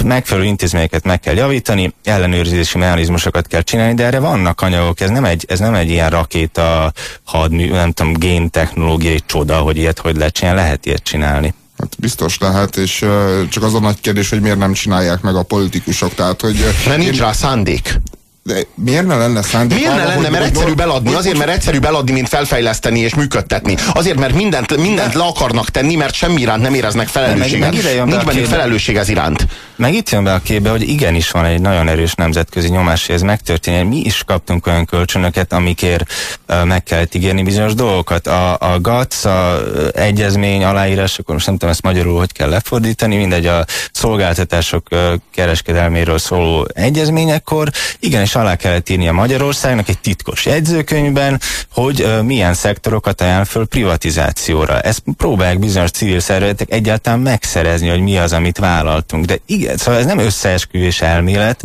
megfelelő intézményeket meg kell javítani, ellenőrzési mechanizmusokat kell csinálni, de erre vannak anyagok, ez nem egy, ez nem egy ilyen rakéta, hadmű, nem tudom, géntechnológiai csoda, hogy ilyet hogy lehet csinálni, lehet ilyet csinálni. Hát biztos lehet, és csak az a nagy kérdés, hogy miért nem csinálják meg a politikusok. Tehát, hogy Mert nincs rá szándék. De miért ne lenne szándék? Miért ne arra, lenne, mert hogy- egyszerűbb eladni? hogy- Azért, mert egyszerűbb eladni, mint felfejleszteni és működtetni. Azért, mert mindent, mindent le akarnak tenni, mert semmi iránt nem éreznek felelősséget. meg be Nincs bennük felelősség ez iránt. Meg itt jön be a képbe, hogy igenis van egy nagyon erős nemzetközi nyomás, hogy ez megtörténjen. Mi is kaptunk olyan kölcsönöket, amikért meg kellett ígérni bizonyos dolgokat. A, a GATS, a egyezmény aláírás, akkor most nem tudom ezt magyarul hogy kell lefordítani, mindegy a szolgáltatások kereskedelméről szóló egyezményekkor, igenis alá kellett írni a Magyarországnak egy titkos jegyzőkönyvben, hogy ö, milyen szektorokat ajánl föl privatizációra. Ezt próbálják bizonyos civil szervezetek egyáltalán megszerezni, hogy mi az, amit vállaltunk. De igen, szóval ez nem összeesküvés elmélet.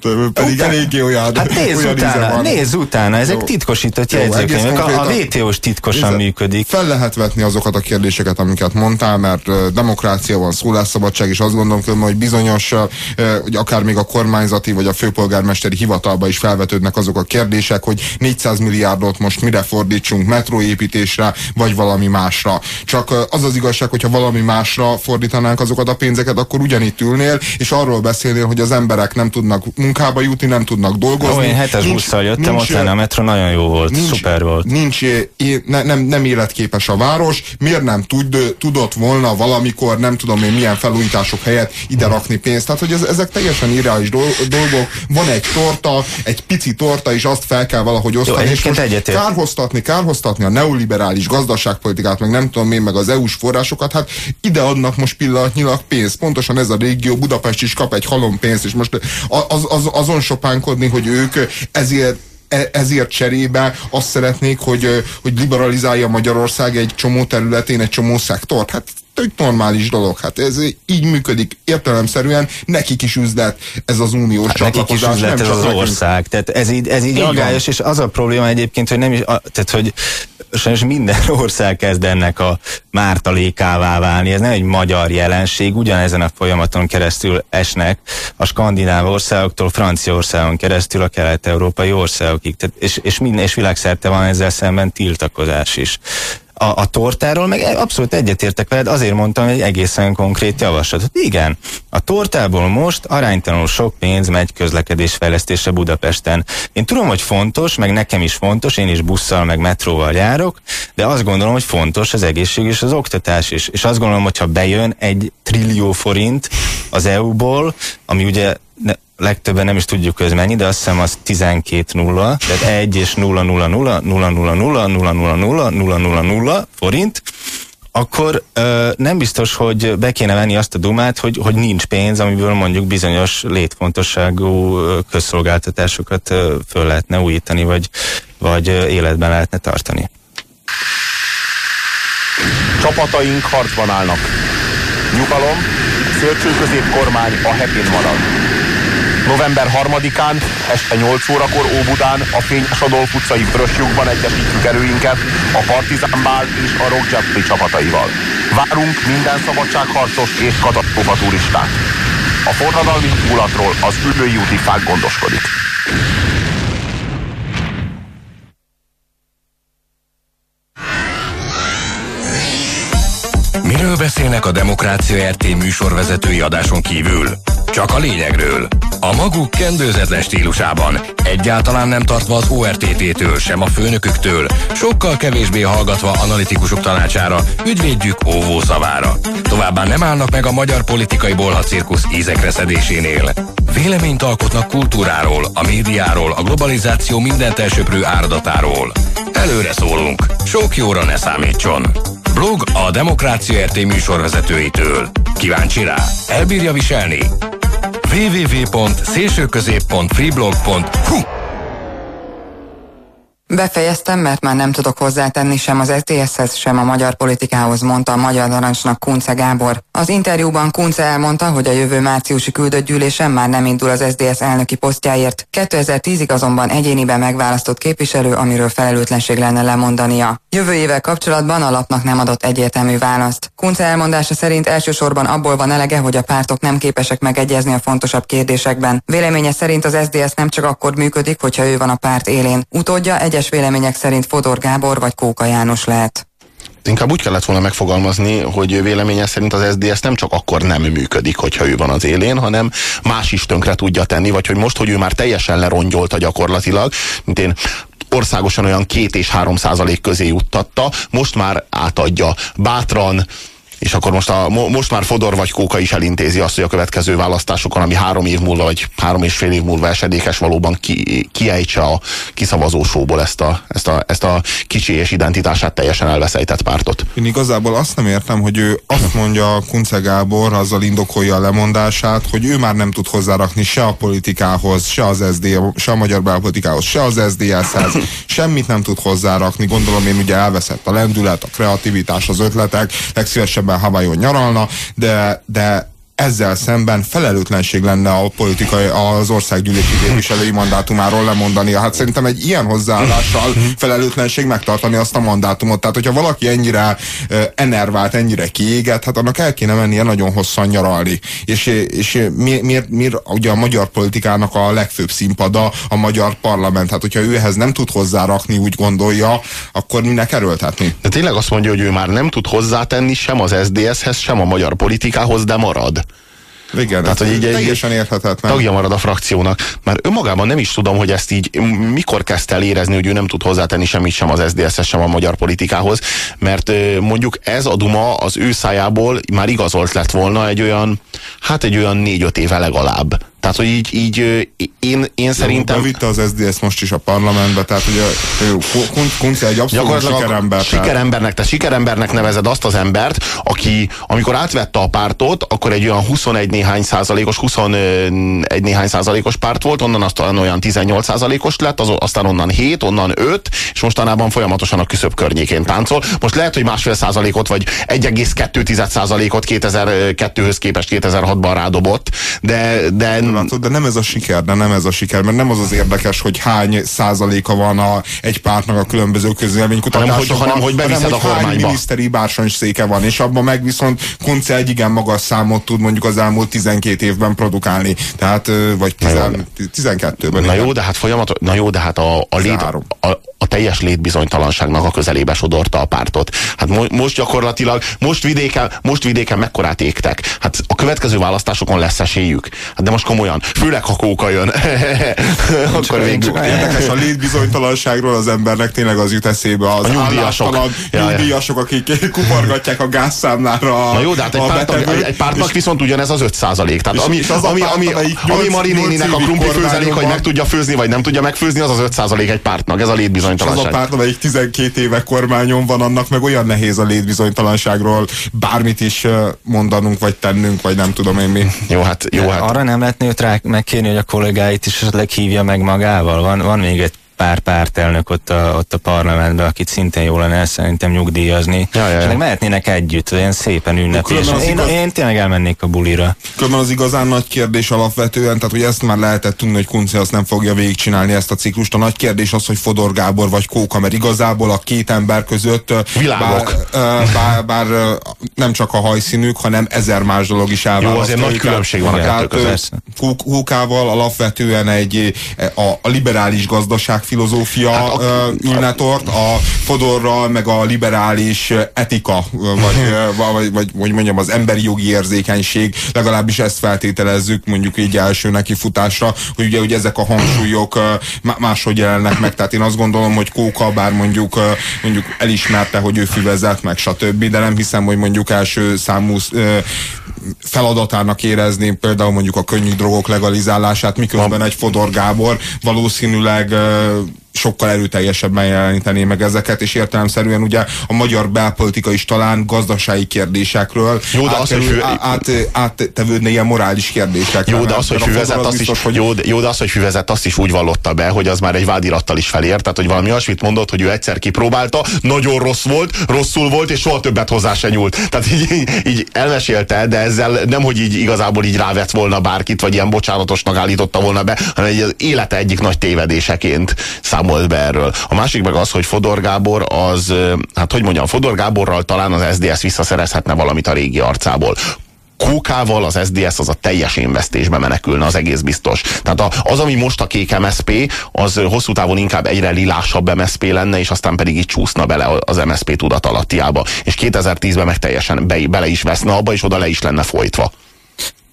Pedig Utána- eléggé olyan. Hát nézz olyan utána, nézz utána, ezek Jó. titkosított Jó, jegyzőkönyvek. A, a WTO-s titkosan Nézd, működik. Fel lehet vetni azokat a kérdéseket, amiket mondtál, mert ö, demokrácia van, szólásszabadság, és azt gondolom, hogy bizonyos, ö, hogy akár még a kormányzati vagy a főpolgármesteri hivatalba is felvetődnek azok a kérdések, hogy 400 milliárdot most mire fordítsunk, metróépítésre, vagy valami másra. Csak az az igazság, hogyha valami másra fordítanánk azokat a pénzeket, akkor ugyanitt ülnél, és arról beszélnél, hogy az emberek nem tudnak munkába jutni, nem tudnak dolgozni. Ó, én hetes Nincs- busszal jöttem, ott nincs, lenne a metro, nagyon jó volt, szuper volt. Nincs, é- ne, nem, nem életképes a város, miért nem tud, tudott volna valamikor, nem tudom én milyen felújítások helyett ide rakni pénzt. Tehát, hogy ez, ezek teljesen irreális dol- dolgok. Van egy torta, egy pici torta, és azt fel kell valahogy osztani. és egyébként most egyetért. kárhoztatni, kárhoztatni a neoliberális gazdaságpolitikát, meg nem tudom én, meg az EU-s forrásokat, hát ide adnak most pillanatnyilag pénzt. Pontosan ez a régió, Budapest is kap egy halom pénzt, és most az, az, azon sopánkodni, hogy ők ezért e- ezért cserébe azt szeretnék, hogy, hogy liberalizálja Magyarország egy csomó területén egy csomó szektort. Hát tök normális dolog. Hát ez így működik értelemszerűen. Nekik is üzlet ez az uniós Hát nekik is csatlakozás. üzlet nem ez az nekünk. ország. Tehát ez így, ez így Így aggályos, és az a probléma egyébként, hogy nem is, a, tehát hogy sajnos minden *laughs* ország kezd ennek a mártalékává válni. Ez nem egy magyar jelenség, ugyanezen a folyamaton keresztül esnek a skandináv országoktól Franciaországon keresztül a kelet-európai országokig. Tehát, és, és, minden, és világszerte van ezzel szemben tiltakozás is. A, a tortáról meg abszolút egyetértek veled, azért mondtam egy egészen konkrét javaslatot. Igen, a tortából most aránytalanul sok pénz megy közlekedésfejlesztésre Budapesten. Én tudom, hogy fontos, meg nekem is fontos, én is busszal, meg metróval járok, de azt gondolom, hogy fontos az egészség és az oktatás is. És azt gondolom, hogyha bejön egy trillió forint az EU-ból, ami ugye legtöbben nem is tudjuk hogy ez mennyi, de azt hiszem az 12 nulla, tehát 1 és 0 0 0 0 0 0 0 0 0 0 0 0 forint, akkor ö, nem biztos, hogy be kéne venni azt a dumát, hogy, hogy nincs pénz, amiből mondjuk bizonyos létfontosságú közszolgáltatásokat ö, föl lehetne újítani, vagy, vagy életben lehetne tartani. Csapataink harcban állnak. Nyugalom, szélső középkormány a hepén marad. November 3-án este 8 órakor Óbudán a Fényes Adolf utcai Vörösjukban egyesítjük erőinket a Partizán Bál és a Rock Jeopardy csapataival. Várunk minden szabadságharcos és katasztrófa turistát. A forradalmi hangulatról az ülői úti fák gondoskodik. Miről beszélnek a Demokrácia RT műsorvezetői adáson kívül? Csak a lényegről. A maguk kendőzetlen stílusában, egyáltalán nem tartva az ORTT-től, sem a főnöküktől, sokkal kevésbé hallgatva analitikusok tanácsára, ügyvédjük óvó szavára. Továbbá nem állnak meg a magyar politikai bolhacirkusz ízekre szedésénél. Véleményt alkotnak kultúráról, a médiáról, a globalizáció mindent elsöprő áradatáról. Előre szólunk, sok jóra ne számítson. Blog a Demokrácia RT műsorvezetőitől. Kíváncsi rá? Elbírja viselni? www.szélsőközép.freeblog.hu Befejeztem, mert már nem tudok hozzátenni sem az SZDSZ-hez, sem a magyar politikához, mondta a Magyar Narancsnak Kunce Gábor. Az interjúban Kunce elmondta, hogy a jövő márciusi küldött gyűlésen már nem indul az SZDSZ elnöki posztjáért. 2010-ig azonban egyéniben megválasztott képviselő, amiről felelőtlenség lenne lemondania. Jövő évvel kapcsolatban a lapnak nem adott egyértelmű választ. Kunce elmondása szerint elsősorban abból van elege, hogy a pártok nem képesek megegyezni a fontosabb kérdésekben. Véleménye szerint az SZDSZ nem csak akkor működik, hogyha ő van a párt élén. Utódja egyes vélemények szerint Fodor Gábor vagy Kóka János lehet. Inkább úgy kellett volna megfogalmazni, hogy véleménye szerint az SDS nem csak akkor nem működik, hogyha ő van az élén, hanem más is tönkre tudja tenni, vagy hogy most, hogy ő már teljesen lerongyolta gyakorlatilag, mint én országosan olyan két és három százalék közé juttatta, most már átadja bátran, és akkor most, a, most már Fodor vagy Kóka is elintézi azt, hogy a következő választásokon, ami három év múlva, vagy három és fél év múlva esedékes, valóban ki, kiejtse a kiszavazósóból ezt a, ezt, a, ezt a kicsi és identitását teljesen elveszejtett pártot. Én igazából azt nem értem, hogy ő azt mondja Kunce Gábor, azzal indokolja a lemondását, hogy ő már nem tud hozzárakni se a politikához, se az SD, se a magyar belpolitikához, se az SZDSZ-hez, semmit nem tud hozzárakni. Gondolom én ugye elveszett a lendület, a kreativitás, az ötletek, legszívesebben Hawaiion nyaralna, de, de ezzel szemben felelőtlenség lenne a politikai, az országgyűlési képviselői mandátumáról lemondani. Hát szerintem egy ilyen hozzáállással felelőtlenség megtartani azt a mandátumot. Tehát, hogyha valaki ennyire enervált, ennyire kiégett, hát annak el kéne mennie nagyon hosszan nyaralni. És, és miért, miért, miért ugye a magyar politikának a legfőbb színpada a magyar parlament? Hát, hogyha ő ehhez nem tud hozzárakni, úgy gondolja, akkor minek erőltetni? De tényleg azt mondja, hogy ő már nem tud hozzátenni sem az SZDSZ-hez, sem a magyar politikához, de marad. Igen, Tehát, hogy így teljesen érthetetlen. Tagja marad a frakciónak. Már önmagában nem is tudom, hogy ezt így mikor kezdte el érezni, hogy ő nem tud hozzátenni semmit sem az SZDSZ, sem a magyar politikához, mert mondjuk ez a Duma az ő szájából már igazolt lett volna egy olyan, hát egy olyan négy-öt éve legalább tehát, hogy így, így én, én szerintem... Bevitte az SZDSZ most is a parlamentbe, tehát ugye Kunci egy abszolút sikerember. Sikerembernek, te sikerembernek nevezed azt az embert, aki amikor átvette a pártot, akkor egy olyan 21 néhány százalékos, 21 néhány százalékos párt volt, onnan aztán olyan 18 százalékos lett, az, aztán onnan 7, onnan 5, és mostanában folyamatosan a küszöbb környékén táncol. Most lehet, hogy másfél százalékot, vagy 1,2 százalékot 2002-höz képest 2006-ban rádobott, de, de látod, de nem ez a siker, de nem ez a siker, mert nem az az érdekes, hogy hány százaléka van a, egy pártnak a különböző közvéleménykutatásokban, hanem, hogy, hanem, hogy beviszed hanem, a kormányba. hány miniszteri széke van, és abban meg viszont Kunce egy igen magas számot tud mondjuk az elmúlt 12 évben produkálni. Tehát, vagy 12-ben. Na jó, de hát folyamatos, na jó, de hát a, a, léd, a, a teljes létbizonytalanságnak a közelébe sodorta a pártot. Hát mo most gyakorlatilag, most vidéken, most vidéken mekkorát égtek. Hát a következő választásokon lesz esélyük. Hát de most komolyan, főleg ha kóka jön. *laughs* Akkor végül. Érdekes, a létbizonytalanságról az embernek tényleg az jut eszébe az a nyugdíjasok, ja, nyugdíjasok akik *laughs* kupargatják a gázszámlára Na jó, de hát egy, pártnak, egy, egy pártnak viszont ugyanez az 5 százalék. Tehát ami, az ami, ami, ami, ami Mari néninek a krumpli főzelék, hogy meg tudja főzni, vagy nem tudja megfőzni, az az 5 százalék egy pártnak. Ez a létbizonytalanság. Az a párt, amelyik 12 éve kormányon van, annak meg olyan nehéz a létbizonytalanságról bármit is mondanunk, vagy tennünk, vagy nem tudom én mi. Jó, hát, jó, hát. Arra nem lehetne őt rá megkérni, hogy a kollégáit is esetleg hívja meg magával? Van, van még egy pár pártelnök ott a, ott a parlamentben, akit szintén jó lenne szerintem nyugdíjazni. Ja, ja, ja. És mehetnének együtt, olyan szépen ünnepélyesen. Én, igaz... én tényleg elmennék a bulira. Különben az igazán nagy kérdés alapvetően, tehát hogy ezt már lehetett tudni, hogy Kunci azt nem fogja végigcsinálni ezt a ciklust. A nagy kérdés az, hogy Fodor Gábor vagy Kóka, mert igazából a két ember között Világok. Bár, bár, bár nem csak a hajszínük, hanem ezer más dolog is elválasztja. Jó, azért nagy különbség van a kettő között. Kókával alapvetően egy a, a liberális gazdaság filozófia hát a, ülne tort, a Fodorral, meg a liberális etika, *laughs* vagy, vagy, vagy hogy mondjam, az emberi jogi érzékenység, legalábbis ezt feltételezzük mondjuk így első nekifutásra, hogy ugye hogy ezek a hangsúlyok máshogy jelennek meg. Tehát én azt gondolom, hogy Kóka, bár mondjuk, mondjuk elismerte, hogy ő füvezett, meg stb., de nem hiszem, hogy mondjuk első számú feladatának érezni például mondjuk a könnyű drogok legalizálását, miközben egy Fodor Gábor valószínűleg know sokkal erőteljesebben jelenítené meg ezeket, és értelemszerűen ugye a magyar belpolitika is talán gazdasági kérdésekről jó, de az, hogy fő... át, áttevődne ilyen morális kérdésekre. Jó, de az, hogy füvezett, azt is, hogy... Jó, jó, de az, hogy füvezett, azt is úgy vallotta be, hogy az már egy vádirattal is felér, tehát hogy valami olyasmit mondott, hogy ő egyszer kipróbálta, nagyon rossz volt, rosszul volt, és soha többet hozzá se nyúlt. Tehát így, így elmesélte, de ezzel nem, hogy így igazából így rávett volna bárkit, vagy ilyen bocsánatosnak állította volna be, hanem egy élete egyik nagy tévedéseként szám számolt be erről. A másik meg az, hogy Fodor Gábor az, hát hogy mondjam, Fodor Gáborral talán az SDS visszaszerezhetne valamit a régi arcából Kókával az SDS az a teljes invesztésbe menekülne, az egész biztos. Tehát az, ami most a kék MSP, az hosszú távon inkább egyre lilásabb MSP lenne, és aztán pedig így csúszna bele az MSP tudatalattiába. És 2010-ben meg teljesen be, bele is veszne abba, és oda le is lenne folytva.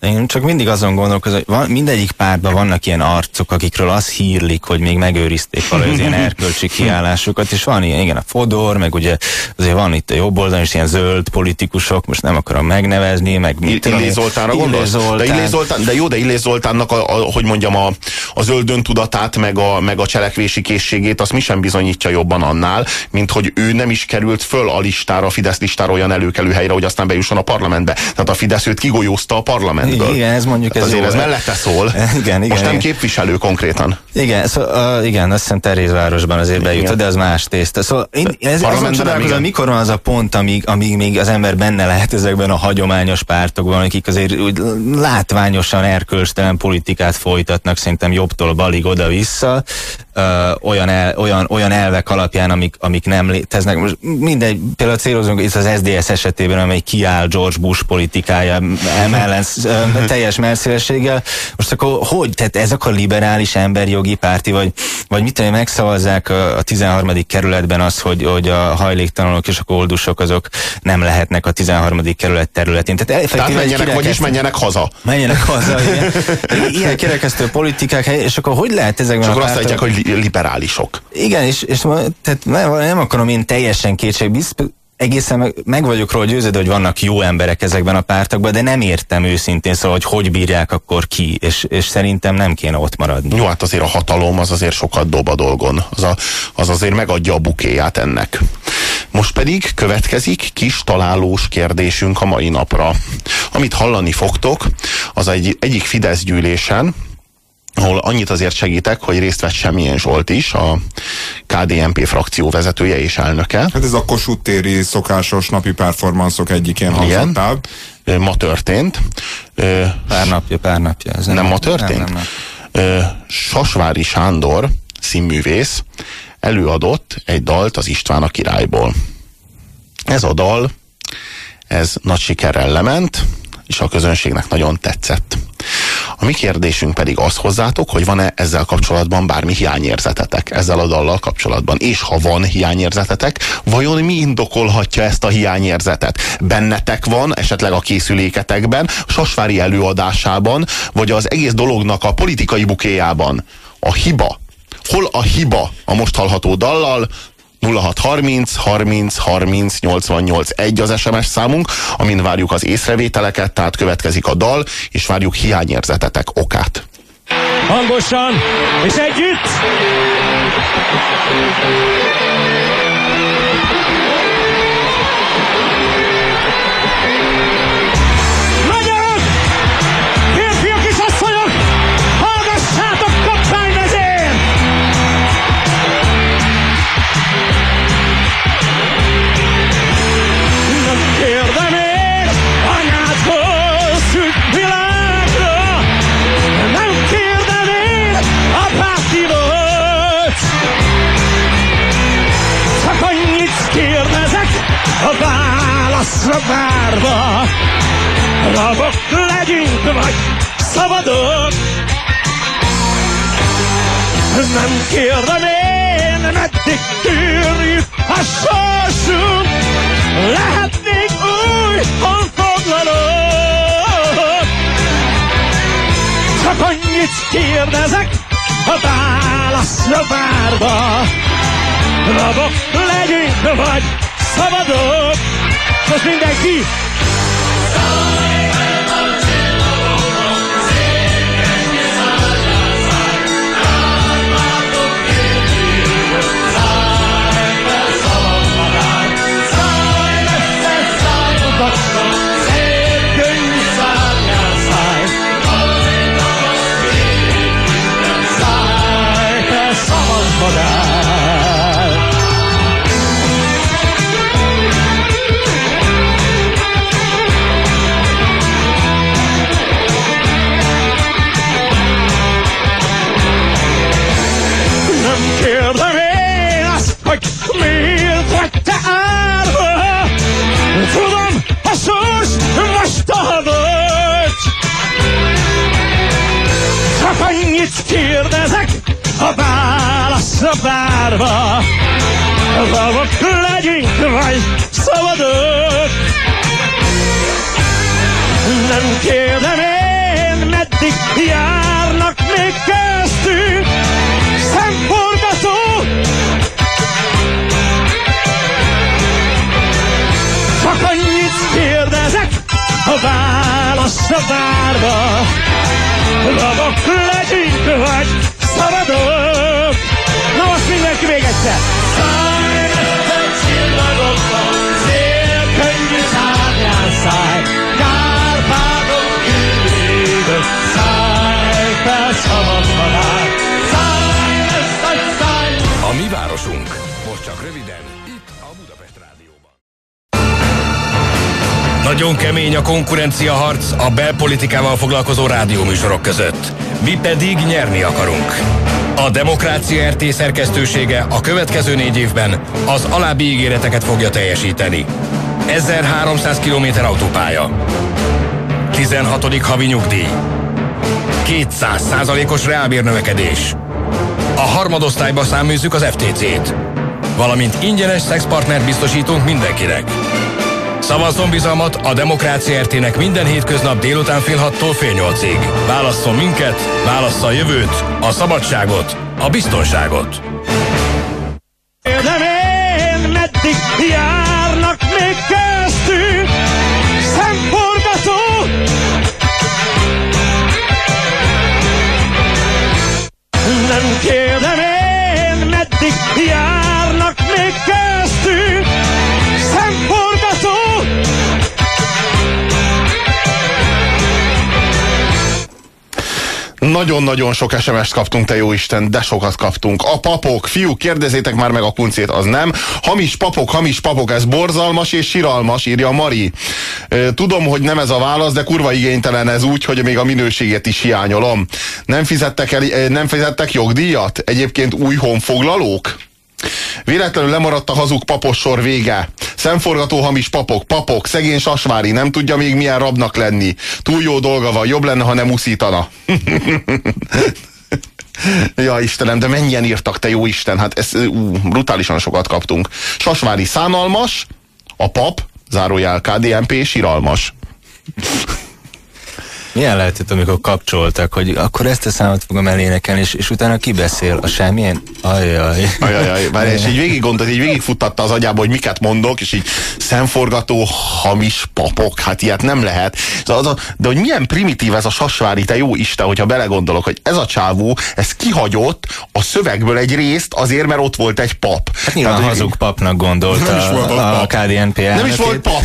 Én csak mindig azon gondolkozom, hogy van, mindegyik pártban vannak ilyen arcok, akikről az hírlik, hogy még megőrizték valahogy ilyen erkölcsi kiállásukat, és van ilyen, igen, a Fodor, meg ugye azért van itt a jobb oldalon is ilyen zöld politikusok, most nem akarom megnevezni, meg mit Illé Zoltánra gondolsz? Zoltán. De, Illé Zoltán, de jó, de Illé Zoltánnak, a, a, hogy mondjam, a, a zöldön tudatát, meg a, meg a cselekvési készségét, azt mi sem bizonyítja jobban annál, mint hogy ő nem is került föl a listára, a Fidesz listára olyan előkelő helyre, hogy aztán bejusson a parlamentbe. Tehát a Fidesz őt kigolyózta a parlament parlamentből. Igen, ez mondjuk ez azért jó. ez mellette szól. *laughs* Igen, igen. Most nem képviselő konkrétan. Igen, szó, uh, igen, azt hiszem Terézvárosban azért bejut, de az más tészta. Szóval én ez, azon csodálkozom, mikor van az a pont, amíg, amíg még az ember benne lehet ezekben a hagyományos pártokban, akik azért úgy látványosan erkölcstelen politikát folytatnak, szerintem jobbtól balig oda-vissza, uh, olyan, el, olyan, olyan elvek alapján, amik, amik nem léteznek. Most mindegy, például célozunk itt az SDS esetében, amely kiáll George Bush politikája emellen teljes merszélességgel. Most akkor hogy? Tehát ezek a liberális emberjogi párti, vagy, vagy mit tudom, megszavazzák a, a 13. kerületben az, hogy, hogy a hajléktalanok és a koldusok azok nem lehetnek a 13. kerület területén. Tehát, Tehát menjenek, vagyis menjenek haza. Menjenek haza, igen. Ilyen kirekesztő politikák, és akkor hogy lehet ezekben és akkor azt mondják, hogy liberálisok. Igen, és, és tehát nem akarom én teljesen kétség, egészen meg, meg vagyok róla győződve, hogy vannak jó emberek ezekben a pártokban, de nem értem őszintén, szóval, hogy hogy bírják akkor ki, és, és szerintem nem kéne ott maradni. Jó, hát azért a hatalom az azért sokat dob a dolgon. Az, a, az azért megadja a bukéját ennek. Most pedig következik kis találós kérdésünk a mai napra. Amit hallani fogtok, az egy, egyik Fidesz gyűlésen, ahol annyit azért segítek, hogy részt vett Semmilyen Zsolt is, a KDNP frakció vezetője és elnöke. Hát ez a Kossuth téri szokásos napi performanszok egyikén hangzott Ma történt. Pár napja, pár napja. Ez nem, nem ma történt? Nem, nem, nem. Sasvári Sándor, színművész, előadott egy dalt az István a királyból. Ez a dal, ez nagy sikerrel lement, és a közönségnek nagyon tetszett. A mi kérdésünk pedig az hozzátok, hogy van-e ezzel kapcsolatban bármi hiányérzetetek, ezzel a dallal kapcsolatban. És ha van hiányérzetetek, vajon mi indokolhatja ezt a hiányérzetet? Bennetek van, esetleg a készüléketekben, Sasvári előadásában, vagy az egész dolognak a politikai bukéjában? A hiba hol a hiba a most hallható dallal, 0630 30 30 88 1 az SMS számunk, amin várjuk az észrevételeket, tehát következik a dal, és várjuk hiányérzetetek okát. Hangosan és együtt! Válaszra várva. Rabok legyünk, vagy szabadok. Nem kérdem én, meddig tűrjük a sorsunk. Lehetnék új honfoglalók. Csak annyit kérdezek, a válaszra várva. Rabok legyünk, vagy szabadok! Vocês vêm daqui! Let's. Kérdem én hogy miért vagy te álva? Tudom, a sors most adott. Csak annyit kérdezek, a válaszra várva. Valók legyünk, vagy szabadok. Nem kérdem én, meddig járnak még kell. Válasz a bárba. Rabok legyünk, vagy szabadok. Na most mindenki még egyszer. Szállj messze csillagokban, szél könnyű szárnyán szállj. Kárpátok szállj A mi városunk. Nagyon kemény a konkurencia harc a belpolitikával foglalkozó rádióműsorok között. Mi pedig nyerni akarunk. A Demokrácia RT szerkesztősége a következő négy évben az alábbi ígéreteket fogja teljesíteni. 1300 km autópálya. 16. havi nyugdíj. 200 százalékos reálbérnövekedés. A harmadosztályba száműzzük az FTC-t. Valamint ingyenes szexpartnert biztosítunk mindenkinek. Szavazzon bizalmat a Demokrácia RT-nek minden hétköznap délután fél hattól fél nyolcig. Válasszon minket, válassza a jövőt, a szabadságot, a biztonságot. Nagyon-nagyon sok SMS-t kaptunk, te jó Isten, de sokat kaptunk. A papok, fiúk, kérdezzétek már meg a kuncét, az nem. Hamis papok, hamis papok, ez borzalmas és siralmas, írja Mari. Tudom, hogy nem ez a válasz, de kurva igénytelen ez úgy, hogy még a minőségét is hiányolom. Nem fizettek, el, nem fizettek jogdíjat? Egyébként új honfoglalók? Véletlenül lemaradt a hazug papos sor vége. Szemforgató hamis papok, papok, szegény sasvári, nem tudja még milyen rabnak lenni. Túl jó dolga van, jobb lenne, ha nem uszítana. *laughs* Ja, Istenem, de mennyien írtak, te jó Isten, hát ez ú, brutálisan sokat kaptunk. Sasvári szánalmas, a pap, zárójel KDNP, siralmas. Milyen lehetett, amikor kapcsoltak, hogy akkor ezt a számot fogom elénekelni, és, és utána kibeszél a semmilyen? Ajaj. Ajajaj, várj, és így végig gondolt, így végig futtatta az agyába, hogy miket mondok, és így szemforgató, hamis papok, hát ilyet nem lehet. De, az a, de hogy milyen primitív ez a sasvári, te jó Isten, hogyha belegondolok, hogy ez a csávó, ez kihagyott a szövegből egy részt azért, mert ott volt egy pap. Hát nyilván Tehát, hazug papnak gondolta Nem is volt a, a. KDNP Nem is volt pap.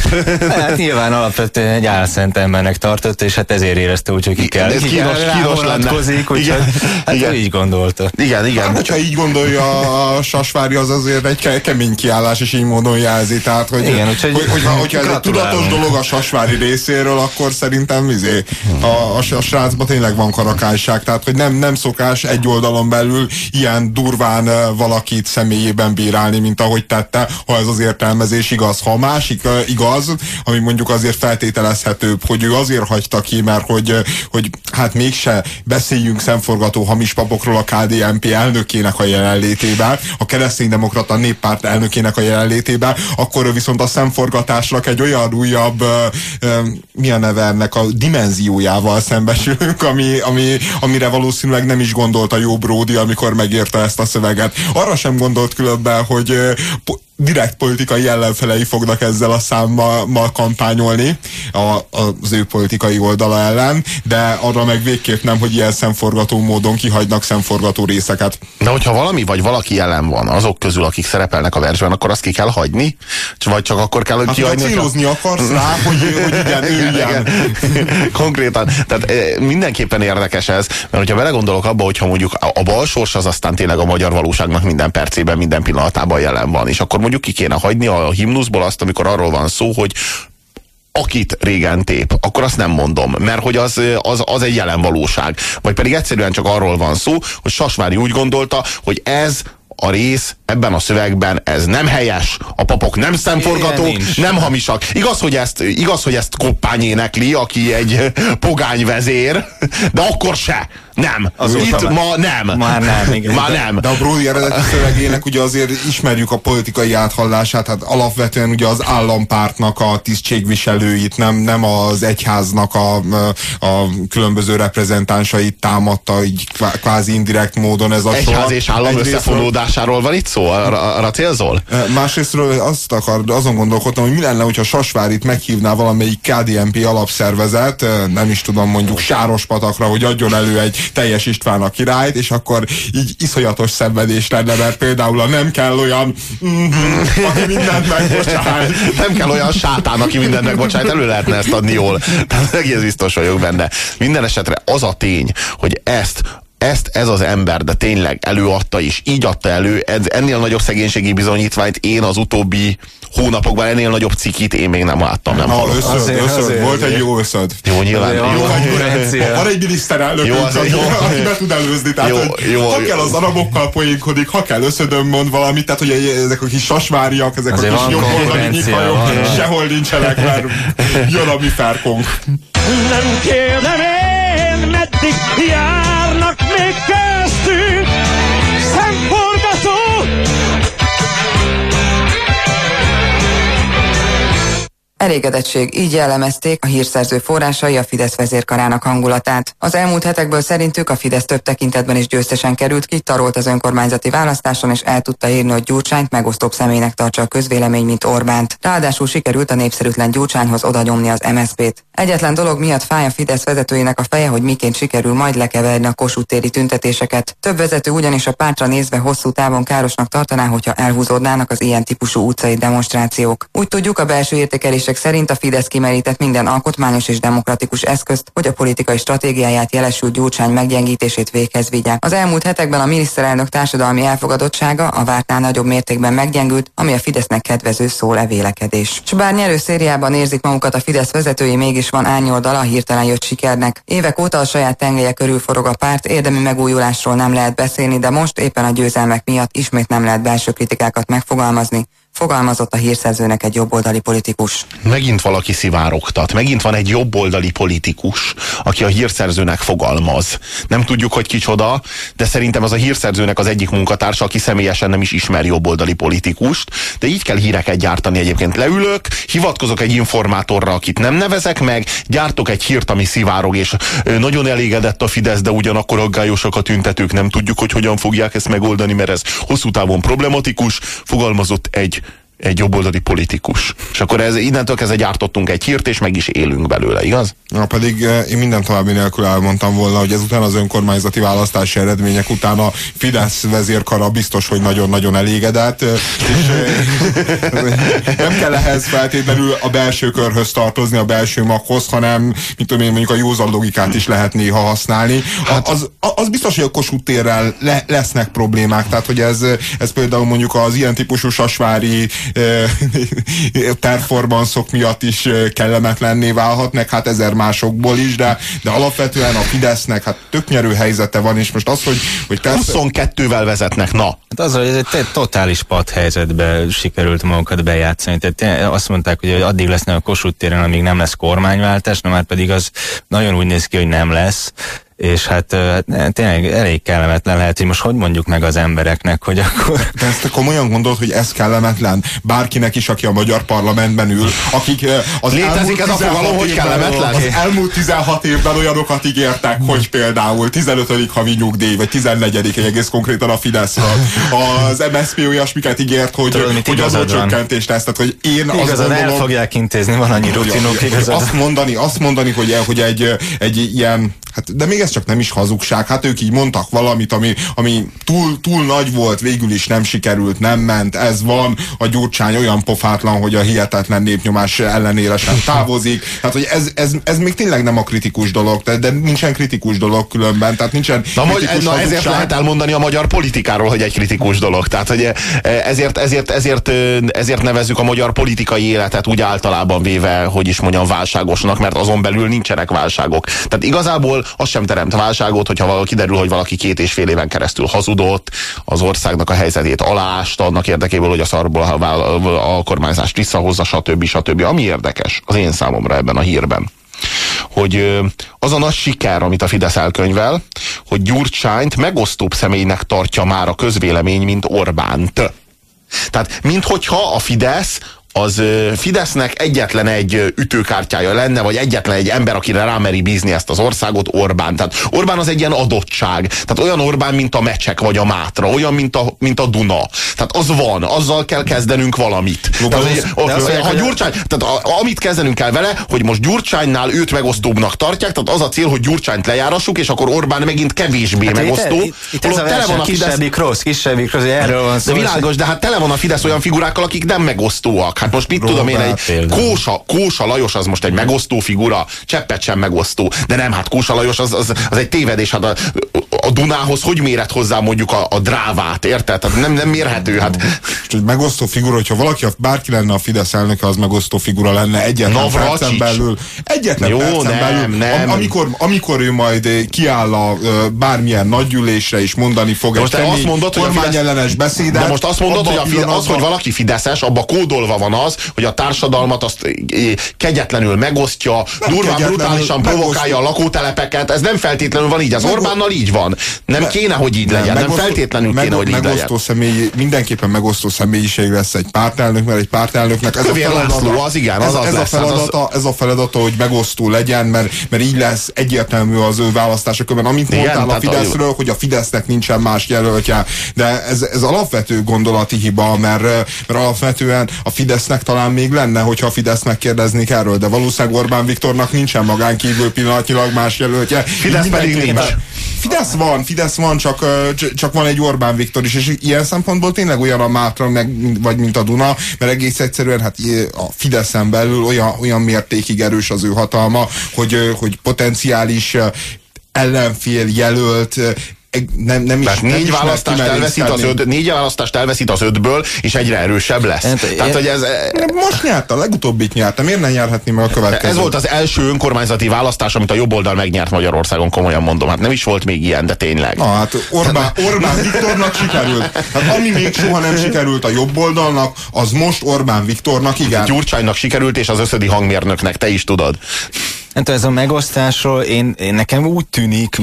Hát nyilván alapvetően egy álszent embernek tartott, és hát ezért érezte úgy, hogy ki kell. Ez kínos- kínos lenne. úgyhogy Igen. hát Igen. így gondolta. Igen, igen. Hát, hogyha így gondolja a Sasvári, az azért egy ke- kemény kiállás, és így módon jelzi. Tehát, hogy, Igen, úgyhogy hogy, hogyha, hogyha ez egy tudatos dolog a Sasvári részéről, akkor szerintem izé, a, a, a srácban tényleg van karakányság. Tehát, hogy nem, nem szokás egy oldalon belül ilyen durván valakit személyében bírálni, mint ahogy tette, ha ez az értelmezés igaz. Ha a másik igaz, ami mondjuk azért feltételezhetőbb, hogy ő azért hagyta ki, mert hogy, hogy hát mégse beszéljünk szemforgató hamis papokról a KDNP elnökének a jelenlétében, a kereszténydemokrata néppárt elnökének a jelenlétében, akkor viszont a szemforgatásnak egy olyan újabb, mi a neve ennek a dimenziójával szembesülünk, ami, ami, amire valószínűleg nem is gondolt a jó Brody, amikor megírta ezt a szöveget. Arra sem gondolt különben, hogy direkt politikai ellenfelei fognak ezzel a számmal mal kampányolni a, az ő politikai oldala ellen, de arra meg végképp nem, hogy ilyen szemforgató módon kihagynak szemforgató részeket. De hogyha valami vagy valaki jelen van azok közül, akik szerepelnek a versben, akkor azt ki kell hagyni? Vagy csak akkor kell, hogy Hát, kihagyni? hogyha- célozni akarsz rá, *laughs* hogy, hogy igen, ő ilyen. *laughs* Konkrétan. Tehát eh, mindenképpen érdekes ez, mert hogyha belegondolok abba, hogyha mondjuk a, a balsors az aztán tényleg a magyar valóságnak minden percében, minden pillanatában jelen van, és akkor mondjuk ki kéne hagyni a himnuszból azt, amikor arról van szó, hogy akit régen tép, akkor azt nem mondom, mert hogy az, az, az egy jelen valóság. Vagy pedig egyszerűen csak arról van szó, hogy Sasvári úgy gondolta, hogy ez a rész ebben a szövegben ez nem helyes, a papok nem szemforgatók, nem hamisak. Igaz, hogy ezt, igaz, hogy ezt Koppány énekli, aki egy *laughs* pogány vezér, de akkor se. Nem. Azóta Itt már- ma nem. Már nem, igen. *laughs* Már nem. De a Brody eredeti szövegének ugye azért ismerjük a politikai áthallását, hát alapvetően ugye az állampártnak a tisztségviselőit, nem, nem az egyháznak a, a különböző reprezentánsait támadta így kvá- kvázi indirekt módon ez a sor. Egyház és állam Egyrésztről- összefonódásáról van itt szó? Arra, arra célzol? Másrésztről azt akar, azon gondolkodtam, hogy mi lenne, hogyha Sasvárit meghívná valamelyik KDNP alapszervezet, nem is tudom, mondjuk Sárospatakra, hogy adjon elő egy teljes István a királyt, és akkor így iszonyatos szenvedés lenne, mert például a nem kell olyan, mhm, aki mindent megbocsájt. Nem kell olyan sátán, aki mindent megbocsájt, elő lehetne ezt adni jól. Tehát egész biztos vagyok benne. Minden esetre az a tény, hogy ezt ezt ez az ember, de tényleg előadta is, így adta elő, ez, ennél nagyobb szegénységi bizonyítványt én az utóbbi hónapokban ennél nagyobb cikit én még nem láttam, nem Na, hallottam. összöd, Azért- összöd, azért- volt egy jó összöd. Jó, nyilván. Jó, Jó, konkurencia. Van egy miniszterelnök, Jó, az- jó. aki be tud előzni, tehát Jó, hogy jó, ha jó. kell az arabokkal poénkodik, ha kell összödön mond valamit, tehát hogy ezek a kis sasváriak, ezek Azért a kis jobboldali van. sehol nincsenek, mert jön a mi ferkónk. Nem kérdem én, meddig járnak még köztünk Elégedettség, így jellemezték a hírszerző forrásai a Fidesz vezérkarának hangulatát. Az elmúlt hetekből szerintük a Fidesz több tekintetben is győztesen került ki, tarolt az önkormányzati választáson, és el tudta írni, hogy Gyurcsányt megosztóbb személynek tartsa a közvélemény, mint Orbánt. Ráadásul sikerült a népszerűtlen Gyurcsányhoz odanyomni az MSZP-t. Egyetlen dolog miatt fáj a Fidesz vezetőjének a feje, hogy miként sikerül majd lekeverni a Kossuth tüntetéseket. Több vezető ugyanis a pártra nézve hosszú távon károsnak tartaná, hogyha elhúzódnának az ilyen típusú utcai demonstrációk. Úgy tudjuk, a belső értékelések szerint a Fidesz kimerített minden alkotmányos és demokratikus eszközt, hogy a politikai stratégiáját jelesül Gyurcsány meggyengítését véghez vigye. Az elmúlt hetekben a miniszterelnök társadalmi elfogadottsága a vártnál nagyobb mértékben meggyengült, ami a Fidesznek kedvező szólevélekedés. S bár nyerő szériában érzik magukat a Fidesz vezetői, mégis van árnyoldala a hirtelen jött sikernek. Évek óta a saját tengelye körül forog a párt, érdemi megújulásról nem lehet beszélni, de most éppen a győzelmek miatt ismét nem lehet belső kritikákat megfogalmazni, fogalmazott a hírszerzőnek egy jobboldali politikus. Megint valaki szivárogtat, megint van egy jobboldali politikus, aki a hírszerzőnek fogalmaz. Nem tudjuk, hogy kicsoda, de szerintem az a hírszerzőnek az egyik munkatársa, aki személyesen nem is ismer jobboldali politikust, de így kell híreket gyártani egyébként. Leülök, hivatkozok egy informátorra, akit nem nevezek meg, gyártok egy hírt, ami szivárog, és nagyon elégedett a Fidesz, de ugyanakkor aggályosak a tüntetők, nem tudjuk, hogy hogyan fogják ezt megoldani, mert ez hosszú távon problematikus, fogalmazott egy egy jobboldali politikus. És akkor ez, innentől kezdve gyártottunk egy hírt, és meg is élünk belőle, igaz? Na pedig eh, én minden további nélkül elmondtam volna, hogy ezután az önkormányzati választási eredmények után a Fidesz vezérkara biztos, hogy nagyon-nagyon elégedett, eh, és eh, nem kell ehhez feltétlenül a belső körhöz tartozni, a belső maghoz, hanem, mint tudom én, mondjuk a józan logikát is lehet néha használni. A- Az, az biztos, hogy a Kossuth térrel le, lesznek problémák, tehát hogy ez, ez például mondjuk az ilyen típusú sasvári *laughs* performanszok miatt is eh, kellemetlenné válhat, meg hát ezer másokból is, de, de alapvetően a Fidesznek hát tök nyerő helyzete van, és most az, hogy, hogy persze, 22-vel vezetnek, na. Hát az, hogy ez egy te- totális padhelyzetbe sikerült magukat bejátszani. Tehát tényleg azt mondták, hogy addig lesznek a Kossuth téren, amíg nem lesz kormányváltás, na már pedig az nagyon úgy néz ki, hogy nem lesz. És hát hát tényleg elég kellemetlen lehet, hogy most hogy mondjuk meg az embereknek, hogy akkor... de ezt te komolyan gondolod, hogy ez kellemetlen bárkinek is, aki a magyar parlamentben ül, akik az Létezik ez a 16 fogalom, hogy kellemetlen? Az elmúlt 16 évben olyanokat ígértek, hogy például 15. havi nyugdíj, vagy 14. egész konkrétan a Fidesz. Az MSZP olyasmiket ígért, hogy, Tudod, hogy igazad van. adócsökkentés lesz. Tehát, hogy én azt Igazad, el gondolom, fogják intézni, van annyi rutinok, igazad. azt mondani, azt mondani, hogy, hogy egy, egy ilyen, hát de még ez csak nem is hazugság, hát ők így mondtak valamit, ami, ami túl, túl nagy volt, végül is nem sikerült, nem ment, ez van, a gyurcsány olyan pofátlan, hogy a hihetetlen népnyomás ellenére sem távozik, hát hogy ez, ez, ez még tényleg nem a kritikus dolog, de, de nincsen kritikus dolog különben, tehát nincsen Na, kritikus na ezért lehet elmondani a magyar politikáról, hogy egy kritikus dolog. Tehát, hogy eh, ezért, ezért, ezért, ezért nevezzük a magyar politikai életet úgy általában véve, hogy is mondjam, válságosnak, mert azon belül nincsenek válságok. Tehát igazából azt sem, teremt válságot, hogyha kiderül, hogy valaki két és fél éven keresztül hazudott, az országnak a helyzetét alást, annak érdekéből, hogy a szarból a, a, kormányzást visszahozza, stb. stb. Ami érdekes az én számomra ebben a hírben hogy az a nagy siker, amit a Fidesz elkönyvel, hogy Gyurcsányt megosztóbb személynek tartja már a közvélemény, mint Orbánt. Tehát, minthogyha a Fidesz az Fidesznek egyetlen egy ütőkártyája lenne, vagy egyetlen egy ember, akire rámeri bízni ezt az országot, Orbán. Tehát Orbán az egy ilyen adottság. Tehát olyan Orbán, mint a Mecsek vagy a Mátra, olyan, mint a, mint a Duna. Tehát az van, azzal kell kezdenünk valamit. tehát, ha Gyurcsány, tehát a, amit kezdenünk kell vele, hogy most Gyurcsánynál őt megosztóbbnak tartják, tehát az a cél, hogy Gyurcsányt lejárassuk, és akkor Orbán megint kevésbé hát megosztó. Itt, itt ez a tele van a Fidesz... kisebbik rossz, kisebbik rossz, erről van szó. De világos, de hát tele van a Fidesz olyan figurákkal, akik nem megosztóak. Hát most mit Robert tudom én, egy Kósa, Kósa Lajos az most egy megosztó figura, cseppet sem megosztó, de nem, hát Kósa Lajos az, az, az egy tévedés, hát a, a Dunához hogy méret hozzá mondjuk a, a drávát, érted? Tehát nem, nem mérhető, hát. És egy megosztó figura, hogyha valaki, bárki lenne a Fidesz elnöke, az megosztó figura lenne egyetlen Navracsics. percen belül. Egyetlen Jó, percen nem, belül. Nem. Amikor, amikor ő majd kiáll a bármilyen nagygyűlésre és mondani fog most egy azt mondod, hogy a Fidesz, beszédet. De most azt mondod, hogy a Fidesz, az, hogy valaki fideszes, abba kódolva van az, hogy a társadalmat azt kegyetlenül megosztja, nem durván, brutálisan provokálja a lakótelepeket. Ez nem feltétlenül van így. Az Orbánnal így van. Nem me, kéne, hogy így legyen. Nem, megosztó, nem feltétlenül meg, kéne, hogy így legyen. Személy, mindenképpen megosztó személyiség lesz egy pártelnök, mert egy pártelnöknek ez a feladata, az igen, az ez, az ez, lesz, a feladata, ez a feladata, hogy megosztó legyen, mert, mert így lesz egyértelmű az ő választása közben. Amint igen, mondtál a Fideszről, a... hogy a Fidesznek nincsen más jelöltje, de ez, ez alapvető gondolati hiba, mert, mert alapvetően a Fidesznek talán még lenne, hogyha a Fidesz megkérdeznék erről, de valószínűleg Orbán Viktornak nincsen magán kívül pillanatnyilag más jelöltje. Fidesz pedig nincs. Fidesz van, Fidesz van, csak, csak van egy Orbán Viktor is, és ilyen szempontból tényleg olyan a Mátra, meg, vagy mint a Duna, mert egész egyszerűen hát a Fideszen belül olyan, olyan mértékig erős az ő hatalma, hogy, hogy potenciális ellenfél jelölt nem, nem is, négy, nem választást elveszít az öt, négy választást elveszít az ötből, és egyre erősebb lesz. Hát, Tehát, hogy ez, most nyert, a legutóbbit nyert, miért ne nyerhetni meg a következőt? Ez volt az első önkormányzati választás, amit a jobb oldal megnyert Magyarországon, komolyan mondom. Hát nem is volt még ilyen, de tényleg. Na, hát Orbán, Orbán Viktornak sikerült. Hát ami még soha nem sikerült a jobb oldalnak, az most Orbán Viktornak, igen. Gyurcsánynak sikerült, és az összödi hangmérnöknek, te is tudod. Nem tudom, ez a megosztásról én, én nekem úgy tűnik,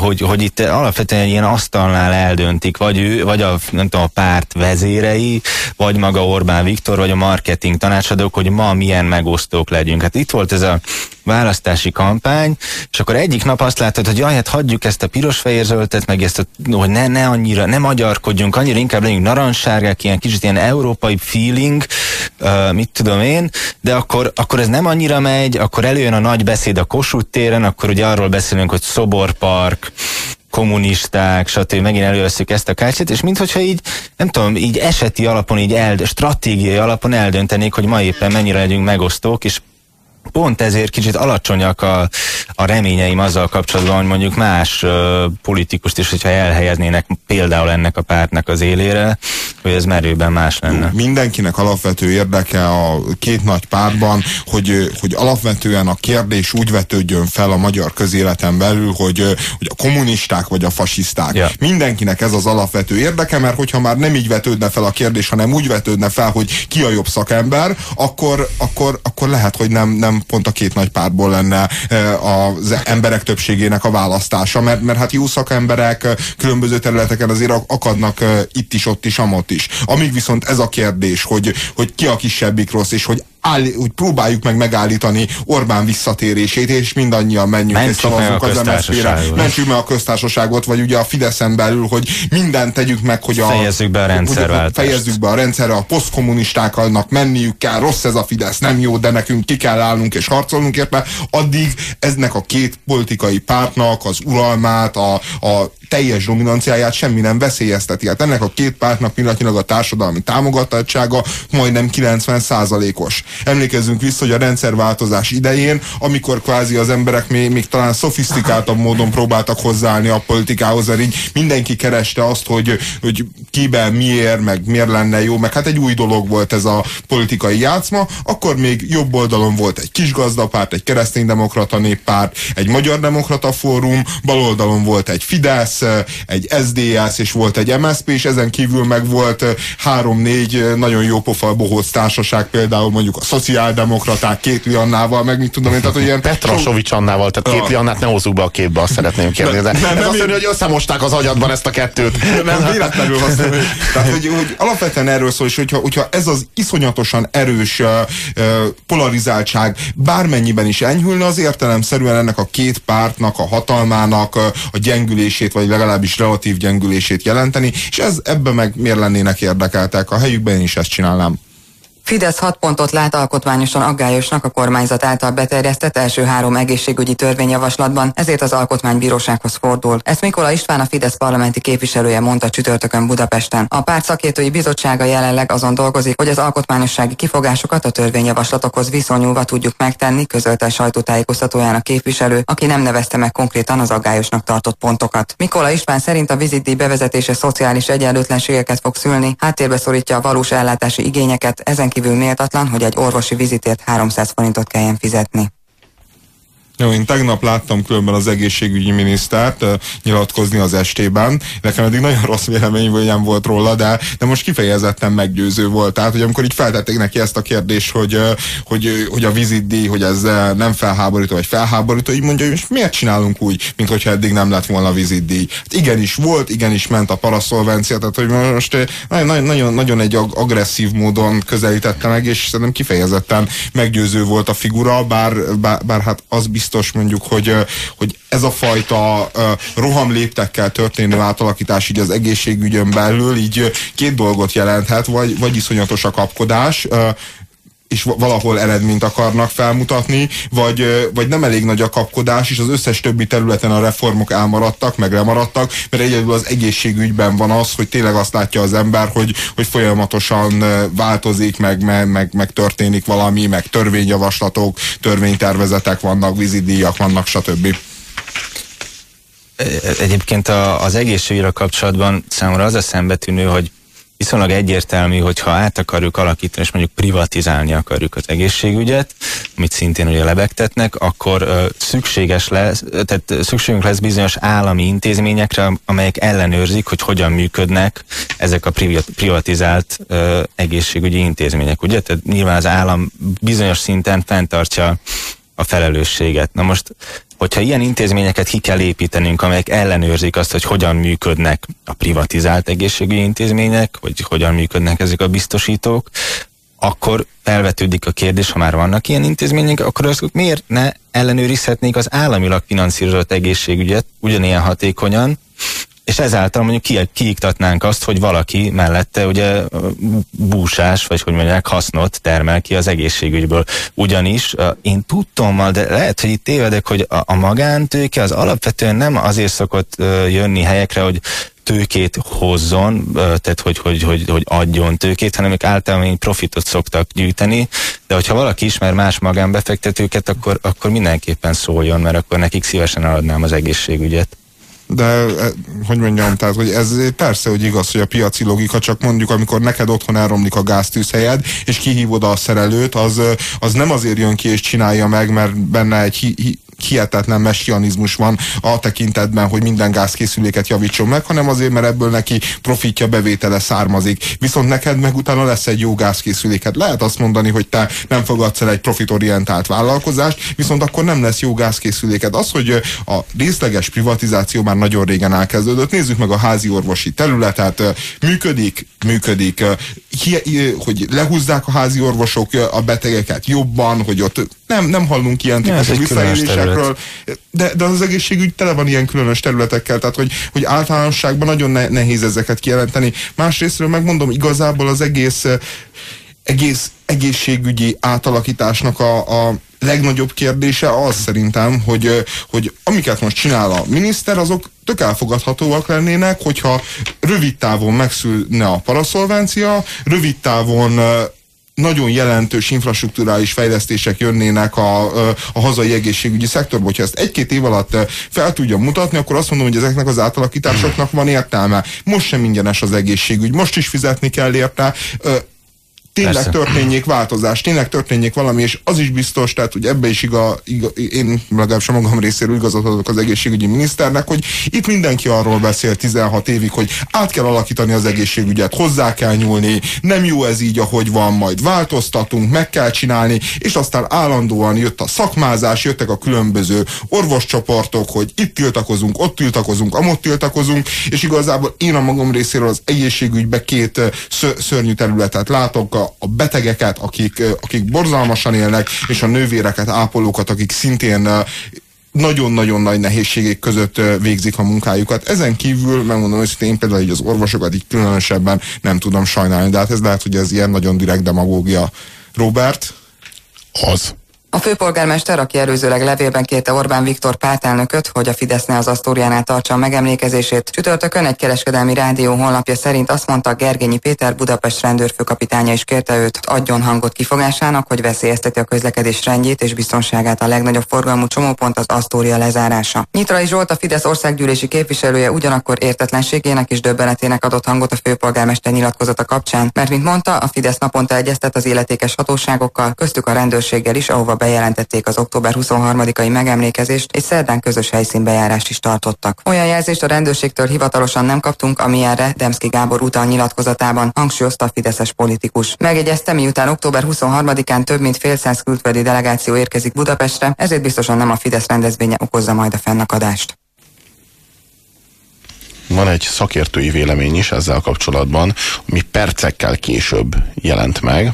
hogy, hogy itt alapvetően ilyen asztalnál eldöntik, vagy ő, vagy a, nem tudom, a párt vezérei, vagy maga Orbán Viktor, vagy a marketing tanácsadók, hogy ma milyen megosztók legyünk. Hát itt volt ez a választási kampány, és akkor egyik nap azt látod, hogy jaj, hát hagyjuk ezt a piros-fehér zöldet, meg ezt, a, hogy ne, ne annyira, ne magyarkodjunk, annyira inkább legyünk narancssárgák, ilyen kicsit ilyen európai feeling, uh, mit tudom én, de akkor, akkor ez nem annyira megy, akkor előjön a nagy beszéd a Kossuth téren, akkor ugye arról beszélünk, hogy szoborpark, kommunisták, stb. megint előveszük ezt a kártyát, és minthogyha így, nem tudom, így eseti alapon, így el, stratégiai alapon eldöntenék, hogy ma éppen mennyire legyünk megosztók, és pont ezért kicsit alacsonyak a, a reményeim azzal kapcsolatban, hogy mondjuk más uh, politikust is, hogyha elhelyeznének például ennek a pártnak az élére, hogy ez merőben más lenne. Mindenkinek alapvető érdeke a két nagy pártban, hogy, hogy alapvetően a kérdés úgy vetődjön fel a magyar közéleten belül, hogy, hogy a kommunisták vagy a fasiszták. Ja. Mindenkinek ez az alapvető érdeke, mert hogyha már nem így vetődne fel a kérdés, hanem úgy vetődne fel, hogy ki a jobb szakember, akkor, akkor, akkor lehet, hogy nem, nem pont a két nagy pártból lenne az emberek többségének a választása, mert, mert hát jó szakemberek különböző területeken azért akadnak itt is, ott is, amott is. Amíg viszont ez a kérdés, hogy, hogy ki a kisebbik rossz, és hogy áll, úgy próbáljuk meg megállítani Orbán visszatérését, és mindannyian menjünk és szavazunk az MSZP-re. Mentsük meg a köztársaságot, vagy ugye a Fideszen belül, hogy mindent tegyük meg, hogy a, fejezzük be a rendszerváltást. Fejezzük be a rendszerre, a posztkommunistáknak menniük kell, rossz ez a Fidesz, nem jó, de nekünk ki kell állnunk és harcolnunk érte. Addig eznek a két politikai pártnak az uralmát, a, a teljes dominanciáját semmi nem veszélyezteti. Hát ennek a két pártnak pillanatnyilag a társadalmi támogatottsága majdnem 90 os Emlékezzünk vissza, hogy a rendszerváltozás idején, amikor kvázi az emberek még, még talán szofisztikáltabb módon próbáltak hozzáállni a politikához, így mindenki kereste azt, hogy, hogy kiben, miért, meg miért lenne jó, meg hát egy új dolog volt ez a politikai játszma, akkor még jobb oldalon volt egy kisgazdapárt, egy kereszténydemokrata néppárt, egy magyar demokrata fórum, bal oldalon volt egy Fidesz, egy SZDSZ és volt egy MSZP, és ezen kívül meg volt három-négy nagyon jó pofa bohóc társaság, például mondjuk a szociáldemokraták két Liannával, meg mit tudom én, tehát hogy ilyen... Petrasovics Annával, tehát két Liannát ne hozzuk be a képbe, azt szeretném kérdezni. Nem, nem, Ez nem, azt mondja, hogy összemosták az agyadban ezt a kettőt. Nem, véletlenül azt mondja, Tehát, hogy, hogy alapvetően erről szól, és hogyha, hogyha ez az iszonyatosan erős uh, polarizáltság bármennyiben is enyhülne, az értelemszerűen ennek a két pártnak, a hatalmának uh, a gyengülését, vagy legalábbis relatív gyengülését jelenteni, és ez ebben meg miért lennének érdekeltek? A helyükben én is ezt csinálnám. Fidesz hat pontot lát alkotmányosan aggályosnak a kormányzat által beterjesztett első három egészségügyi törvényjavaslatban, ezért az alkotmánybírósághoz fordul. Ezt Mikola István a Fidesz parlamenti képviselője mondta csütörtökön Budapesten. A párt szakértői bizottsága jelenleg azon dolgozik, hogy az alkotmányossági kifogásokat a törvényjavaslatokhoz viszonyulva tudjuk megtenni, közölte a sajtótájékoztatójának képviselő, aki nem nevezte meg konkrétan az aggályosnak tartott pontokat. Mikola István szerint a vizitdíj bevezetése szociális egyenlőtlenségeket fog szülni, háttérbe szorítja a valós ellátási igényeket, ezen rendkívül méltatlan, hogy egy orvosi vizitért 300 forintot kelljen fizetni. Jó, én tegnap láttam különben az egészségügyi minisztert uh, nyilatkozni az estében. Nekem eddig nagyon rossz véleményem volt róla, de, de most kifejezetten meggyőző volt. Tehát, hogy amikor így feltették neki ezt a kérdést, hogy, uh, hogy, hogy a vizitdíj, hogy ez nem felháborító, vagy felháborító, így mondja, hogy most miért csinálunk úgy, mint hogyha eddig nem lett volna vizitdíj. Hát igenis volt, igenis ment a paraszolvencia, tehát hogy most nagyon, nagyon, nagyon egy agresszív módon közelítette meg, és szerintem kifejezetten meggyőző volt a figura, bár, bár, bár hát az biztos biztos mondjuk, hogy, hogy ez a fajta rohamléptekkel történő átalakítás így az egészségügyön belül így két dolgot jelenthet, vagy, vagy iszonyatos a kapkodás, és valahol eredményt akarnak felmutatni, vagy, vagy nem elég nagy a kapkodás, és az összes többi területen a reformok elmaradtak, meg lemaradtak, mert egyedül az egészségügyben van az, hogy tényleg azt látja az ember, hogy, hogy folyamatosan változik, meg, meg, meg, meg történik valami, meg törvényjavaslatok, törvénytervezetek vannak, vízidíjak vannak, stb. Egyébként az egészségügyre kapcsolatban számomra az a szembetűnő, hogy viszonylag egyértelmű, hogy ha át akarjuk alakítani, és mondjuk privatizálni akarjuk az egészségügyet, amit szintén ugye lebegtetnek, akkor uh, szükséges lesz, tehát szükségünk lesz bizonyos állami intézményekre, amelyek ellenőrzik, hogy hogyan működnek ezek a privatizált uh, egészségügyi intézmények. Ugye? Tehát nyilván az állam bizonyos szinten fenntartja a felelősséget. Na most hogyha ilyen intézményeket ki kell építenünk, amelyek ellenőrzik azt, hogy hogyan működnek a privatizált egészségügyi intézmények, vagy hogyan működnek ezek a biztosítók, akkor felvetődik a kérdés, ha már vannak ilyen intézmények, akkor azok miért ne ellenőrizhetnék az államilag finanszírozott egészségügyet ugyanilyen hatékonyan, és ezáltal mondjuk ki, kiiktatnánk azt, hogy valaki mellette ugye búsás, vagy hogy mondják, hasznot termel ki az egészségügyből. Ugyanis én tudtommal, de lehet, hogy itt tévedek, hogy a, a magántőke az alapvetően nem azért szokott jönni helyekre, hogy tőkét hozzon, tehát hogy, hogy, hogy, hogy adjon tőkét, hanem ők általában profitot szoktak gyűjteni, de hogyha valaki ismer más magánbefektetőket, akkor, akkor mindenképpen szóljon, mert akkor nekik szívesen eladnám az egészségügyet de e, hogy mondjam, tehát hogy ez persze, hogy igaz, hogy a piaci logika, csak mondjuk, amikor neked otthon elromlik a gáztűzhelyed, és kihívod a szerelőt, az, az nem azért jön ki és csinálja meg, mert benne egy hi, hihetetlen messianizmus van a tekintetben, hogy minden gázkészüléket javítson meg, hanem azért, mert ebből neki profitja, bevétele származik. Viszont neked meg utána lesz egy jó gázkészüléket. Lehet azt mondani, hogy te nem fogadsz el egy profitorientált vállalkozást, viszont akkor nem lesz jó gázkészüléket. Az, hogy a részleges privatizáció már nagyon régen elkezdődött, nézzük meg a házi orvosi területet, működik, működik, hogy lehúzzák a házi orvosok a betegeket jobban, hogy ott nem, nem hallunk ilyen típusú visszaélésekről, de, de az egészségügy tele van ilyen különös területekkel, tehát hogy, hogy általánosságban nagyon ne, nehéz ezeket kijelenteni. Másrésztről megmondom, igazából az egész egész egészségügyi átalakításnak a, a legnagyobb kérdése az szerintem, hogy, hogy amiket most csinál a miniszter, azok tök elfogadhatóak lennének, hogyha rövid távon megszűnne a paraszolvencia, rövid távon nagyon jelentős infrastruktúrális fejlesztések jönnének a, a hazai egészségügyi szektorba. Hogyha ezt egy-két év alatt fel tudja mutatni, akkor azt mondom, hogy ezeknek az átalakításoknak van értelme. Most sem ingyenes az egészségügy, most is fizetni kell érte tényleg Persze. történjék változás, tényleg történjék valami, és az is biztos, tehát hogy ebbe is iga, iga én legalábbis a magam részéről igazat adok az egészségügyi miniszternek, hogy itt mindenki arról beszél 16 évig, hogy át kell alakítani az egészségügyet, hozzá kell nyúlni, nem jó ez így, ahogy van, majd változtatunk, meg kell csinálni, és aztán állandóan jött a szakmázás, jöttek a különböző orvoscsoportok, hogy itt tiltakozunk, ott tiltakozunk, amott tiltakozunk, és igazából én a magam részéről az egészségügybe két szörnyű területet látok, a betegeket, akik, akik borzalmasan élnek, és a nővéreket, ápolókat, akik szintén nagyon-nagyon nagy nehézségek között végzik a munkájukat. Ezen kívül, megmondom őszintén, én például így az orvosokat így különösebben nem tudom sajnálni, de hát ez lehet, hogy ez ilyen nagyon direkt demagógia. Robert? Az. A főpolgármester, aki előzőleg levélben kérte Orbán Viktor pártelnököt, hogy a Fideszne az Asztóriánál tartsa a megemlékezését, csütörtökön egy kereskedelmi rádió honlapja szerint azt mondta, Gergényi Péter Budapest rendőrfőkapitánya is kérte őt, adjon hangot kifogásának, hogy veszélyezteti a közlekedés rendjét és biztonságát a legnagyobb forgalmú csomópont az Asztória lezárása. Nyitrai Zsolt a Fidesz országgyűlési képviselője ugyanakkor értetlenségének és döbbenetének adott hangot a főpolgármester nyilatkozata kapcsán, mert mint mondta, a Fidesz naponta egyeztet az illetékes hatóságokkal, köztük a rendőrséggel is, ahova bejelentették az október 23-ai megemlékezést, és szerdán közös helyszínbejárást is tartottak. Olyan jelzést a rendőrségtől hivatalosan nem kaptunk, amilyenre Demszki Gábor utal nyilatkozatában hangsúlyozta a fideszes politikus. Megjegyezte, miután október 23-án több mint fél száz külföldi delegáció érkezik Budapestre, ezért biztosan nem a Fidesz rendezvénye okozza majd a fennakadást. Van egy szakértői vélemény is ezzel kapcsolatban, ami percekkel később jelent meg,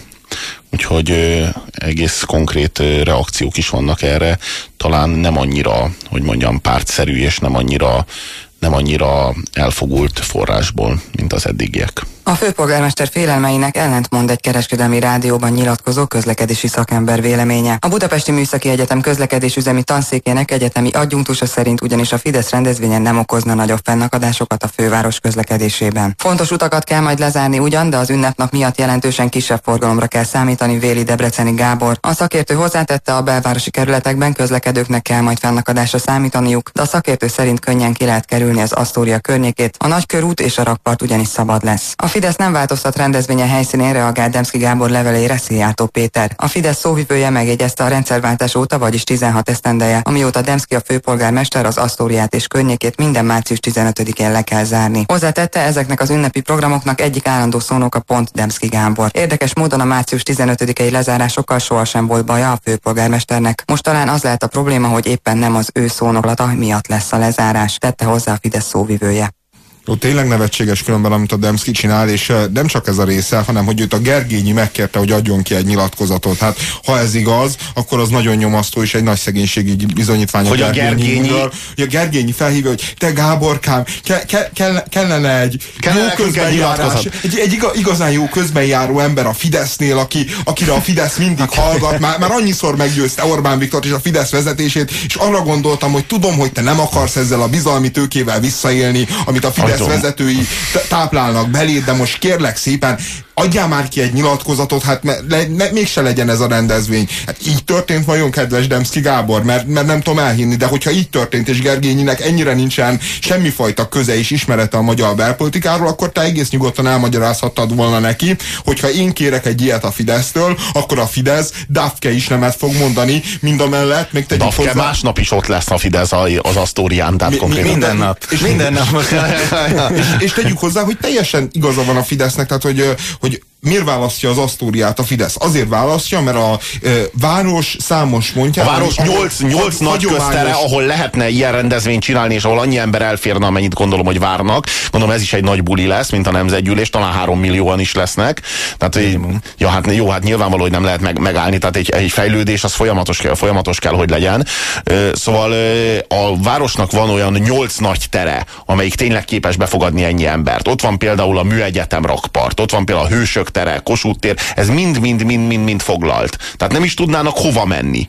úgyhogy egész konkrét reakciók is vannak erre, talán nem annyira, hogy mondjam, pártszerű, és nem annyira nem annyira elfogult forrásból, mint az eddigiek. A főpolgármester félelmeinek ellentmond egy kereskedelmi rádióban nyilatkozó közlekedési szakember véleménye. A Budapesti Műszaki Egyetem közlekedésüzemi tanszékének egyetemi adjunktusa szerint ugyanis a Fidesz rendezvényen nem okozna nagyobb fennakadásokat a főváros közlekedésében. Fontos utakat kell majd lezárni ugyan, de az ünnepnap miatt jelentősen kisebb forgalomra kell számítani Véli Debreceni Gábor. A szakértő hozzátette a belvárosi kerületekben közlekedőknek kell majd fennakadásra számítaniuk, de a szakértő szerint könnyen ki lehet kerülni az Asztória környékét, a Nagykörút és a rakpart ugyanis szabad lesz. A Fidesz nem változtat rendezvénye helyszínén, reagált Demszki Gábor levelére Szijjártó Péter. A Fidesz szóvivője megjegyezte a rendszerváltás óta, vagyis 16 esztendeje, amióta Demszki a főpolgármester az Asztóriát és környékét minden március 15-én le kell zárni. Hozzátette, ezeknek az ünnepi programoknak egyik állandó szónoka pont Demszki Gábor. Érdekes módon a március 15-i lezárásokkal sohasem volt baja a főpolgármesternek. Most talán az lehet a probléma, hogy éppen nem az ő szónoklata miatt lesz a lezárás, tette hozzá a Fidesz szóvivője. Jó, tényleg nevetséges különben, amit a Demszki csinál, és nem csak ez a része, hanem hogy őt a Gergényi megkérte, hogy adjon ki egy nyilatkozatot. Hát, ha ez igaz, akkor az nagyon nyomasztó, és egy nagy szegénységi bizonyítvány hogy a Gergényi. Hogy a Gergényi felhívja, hogy te Gáborkám, ke, ke, ke, kellene egy kellene jó közbenjárás, egy, egy igazán jó közbenjáró ember a Fidesznél, aki, akire a Fidesz mindig *laughs* hallgat. Már, már annyiszor meggyőzte Orbán Viktor és a Fidesz vezetését, és arra gondoltam, hogy tudom, hogy te nem akarsz ezzel a bizalmi tőkével visszaélni, amit a Fidesz vezetői táplálnak beléd, de most kérlek szépen, adjál már ki egy nyilatkozatot, hát le, ne, mégse legyen ez a rendezvény. Hát így történt vajon, kedves Demszki Gábor, mert, mert nem tudom elhinni, de hogyha így történt, és Gergényinek ennyire nincsen semmifajta köze és ismerete a magyar belpolitikáról, akkor te egész nyugodtan elmagyarázhattad volna neki, hogyha én kérek egy ilyet a Fidesztől, akkor a Fidesz Dafke is nemet fog mondani, mind a mellett még tegyük Dafke hozzá... másnap is ott lesz a Fidesz az Asztórián, tehát mi, konkrétan. Minden nap. És minden nap. *laughs* és, és tegyük hozzá, hogy teljesen igaza van a Fidesznek, tehát hogy miért választja az Asztóriát a Fidesz? Azért választja, mert a e, város számos pontján... A város 8, 8 nagy hagyományos... köztere, ahol lehetne ilyen rendezvényt csinálni, és ahol annyi ember elférne, amennyit gondolom, hogy várnak. Gondolom ez is egy nagy buli lesz, mint a nemzetgyűlés, talán 3 millióan is lesznek. Tehát, ja, hát, jó, hát nyilvánvaló, hogy nem lehet meg, megállni, tehát egy, egy fejlődés az folyamatos kell, folyamatos kell, hogy legyen. Szóval a városnak van olyan 8 nagy tere, amelyik tényleg képes befogadni ennyi embert. Ott van például a Műegyetem rakpart, ott van például a Hősök tere, Kossuth tér, ez mind-mind-mind-mind foglalt. Tehát nem is tudnának hova menni.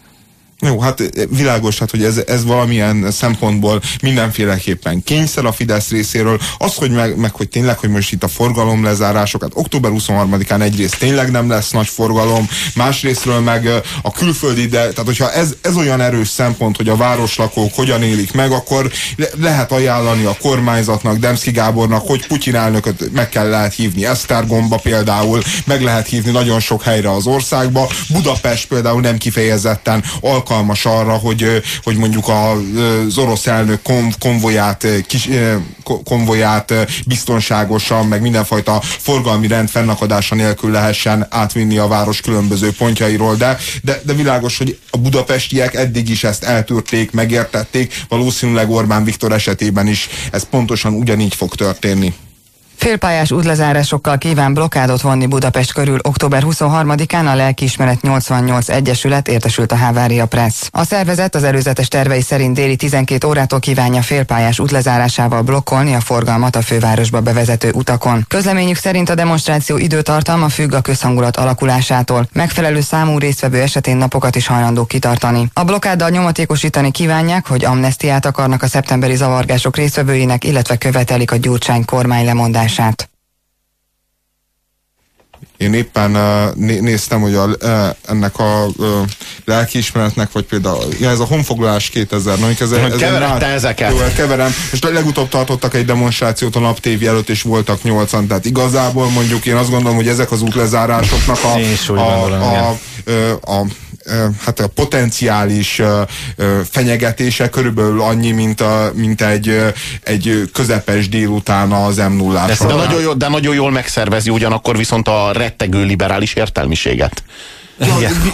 Jó, hát világos, hát, hogy ez, ez valamilyen szempontból mindenféleképpen kényszer a Fidesz részéről. Az, hogy meg, meg hogy tényleg, hogy most itt a forgalom lezárásokat, október 23-án egyrészt tényleg nem lesz nagy forgalom, másrésztről meg a külföldi, de tehát hogyha ez, ez olyan erős szempont, hogy a városlakók hogyan élik meg, akkor le, lehet ajánlani a kormányzatnak, Demszki Gábornak, hogy Putyin elnököt meg kell lehet hívni Esztergomba például, meg lehet hívni nagyon sok helyre az országba. Budapest például nem kifejezetten alkalmas arra, hogy, hogy mondjuk az orosz elnök konvoját, kis, konvoját biztonságosan, meg mindenfajta forgalmi rend fennakadása nélkül lehessen átvinni a város különböző pontjairól, de, de, de világos, hogy a budapestiek eddig is ezt eltörték, megértették, valószínűleg Orbán Viktor esetében is ez pontosan ugyanígy fog történni. Félpályás útlezárásokkal kíván blokádot vonni Budapest körül október 23-án a Lelkiismeret 88 Egyesület értesült a Havária Press. A szervezet az előzetes tervei szerint déli 12 órától kívánja félpályás útlezárásával blokkolni a forgalmat a fővárosba bevezető utakon. Közleményük szerint a demonstráció időtartalma függ a közhangulat alakulásától. Megfelelő számú résztvevő esetén napokat is hajlandók kitartani. A blokkáddal nyomatékosítani kívánják, hogy amnestiát akarnak a szeptemberi zavargások résztvevőinek, illetve követelik a Gyurcsány kormány lemondását hatását? Én éppen né néztem, hogy a, ennek a lelkiismeretnek, vagy például ja, ez a honfoglalás 2000, no, ez, ez Keverette ezeket. Jó, keverem, és legutóbb tartottak egy demonstrációt a naptévi előtt, és voltak nyolcan, tehát igazából mondjuk én azt gondolom, hogy ezek az útlezárásoknak a, a, a, a, a hát a potenciális fenyegetése körülbelül annyi, mint, a, mint egy, egy közepes délután az m 0 de, nagyon jól, de nagyon jól megszervezi ugyanakkor viszont a rettegő liberális értelmiséget.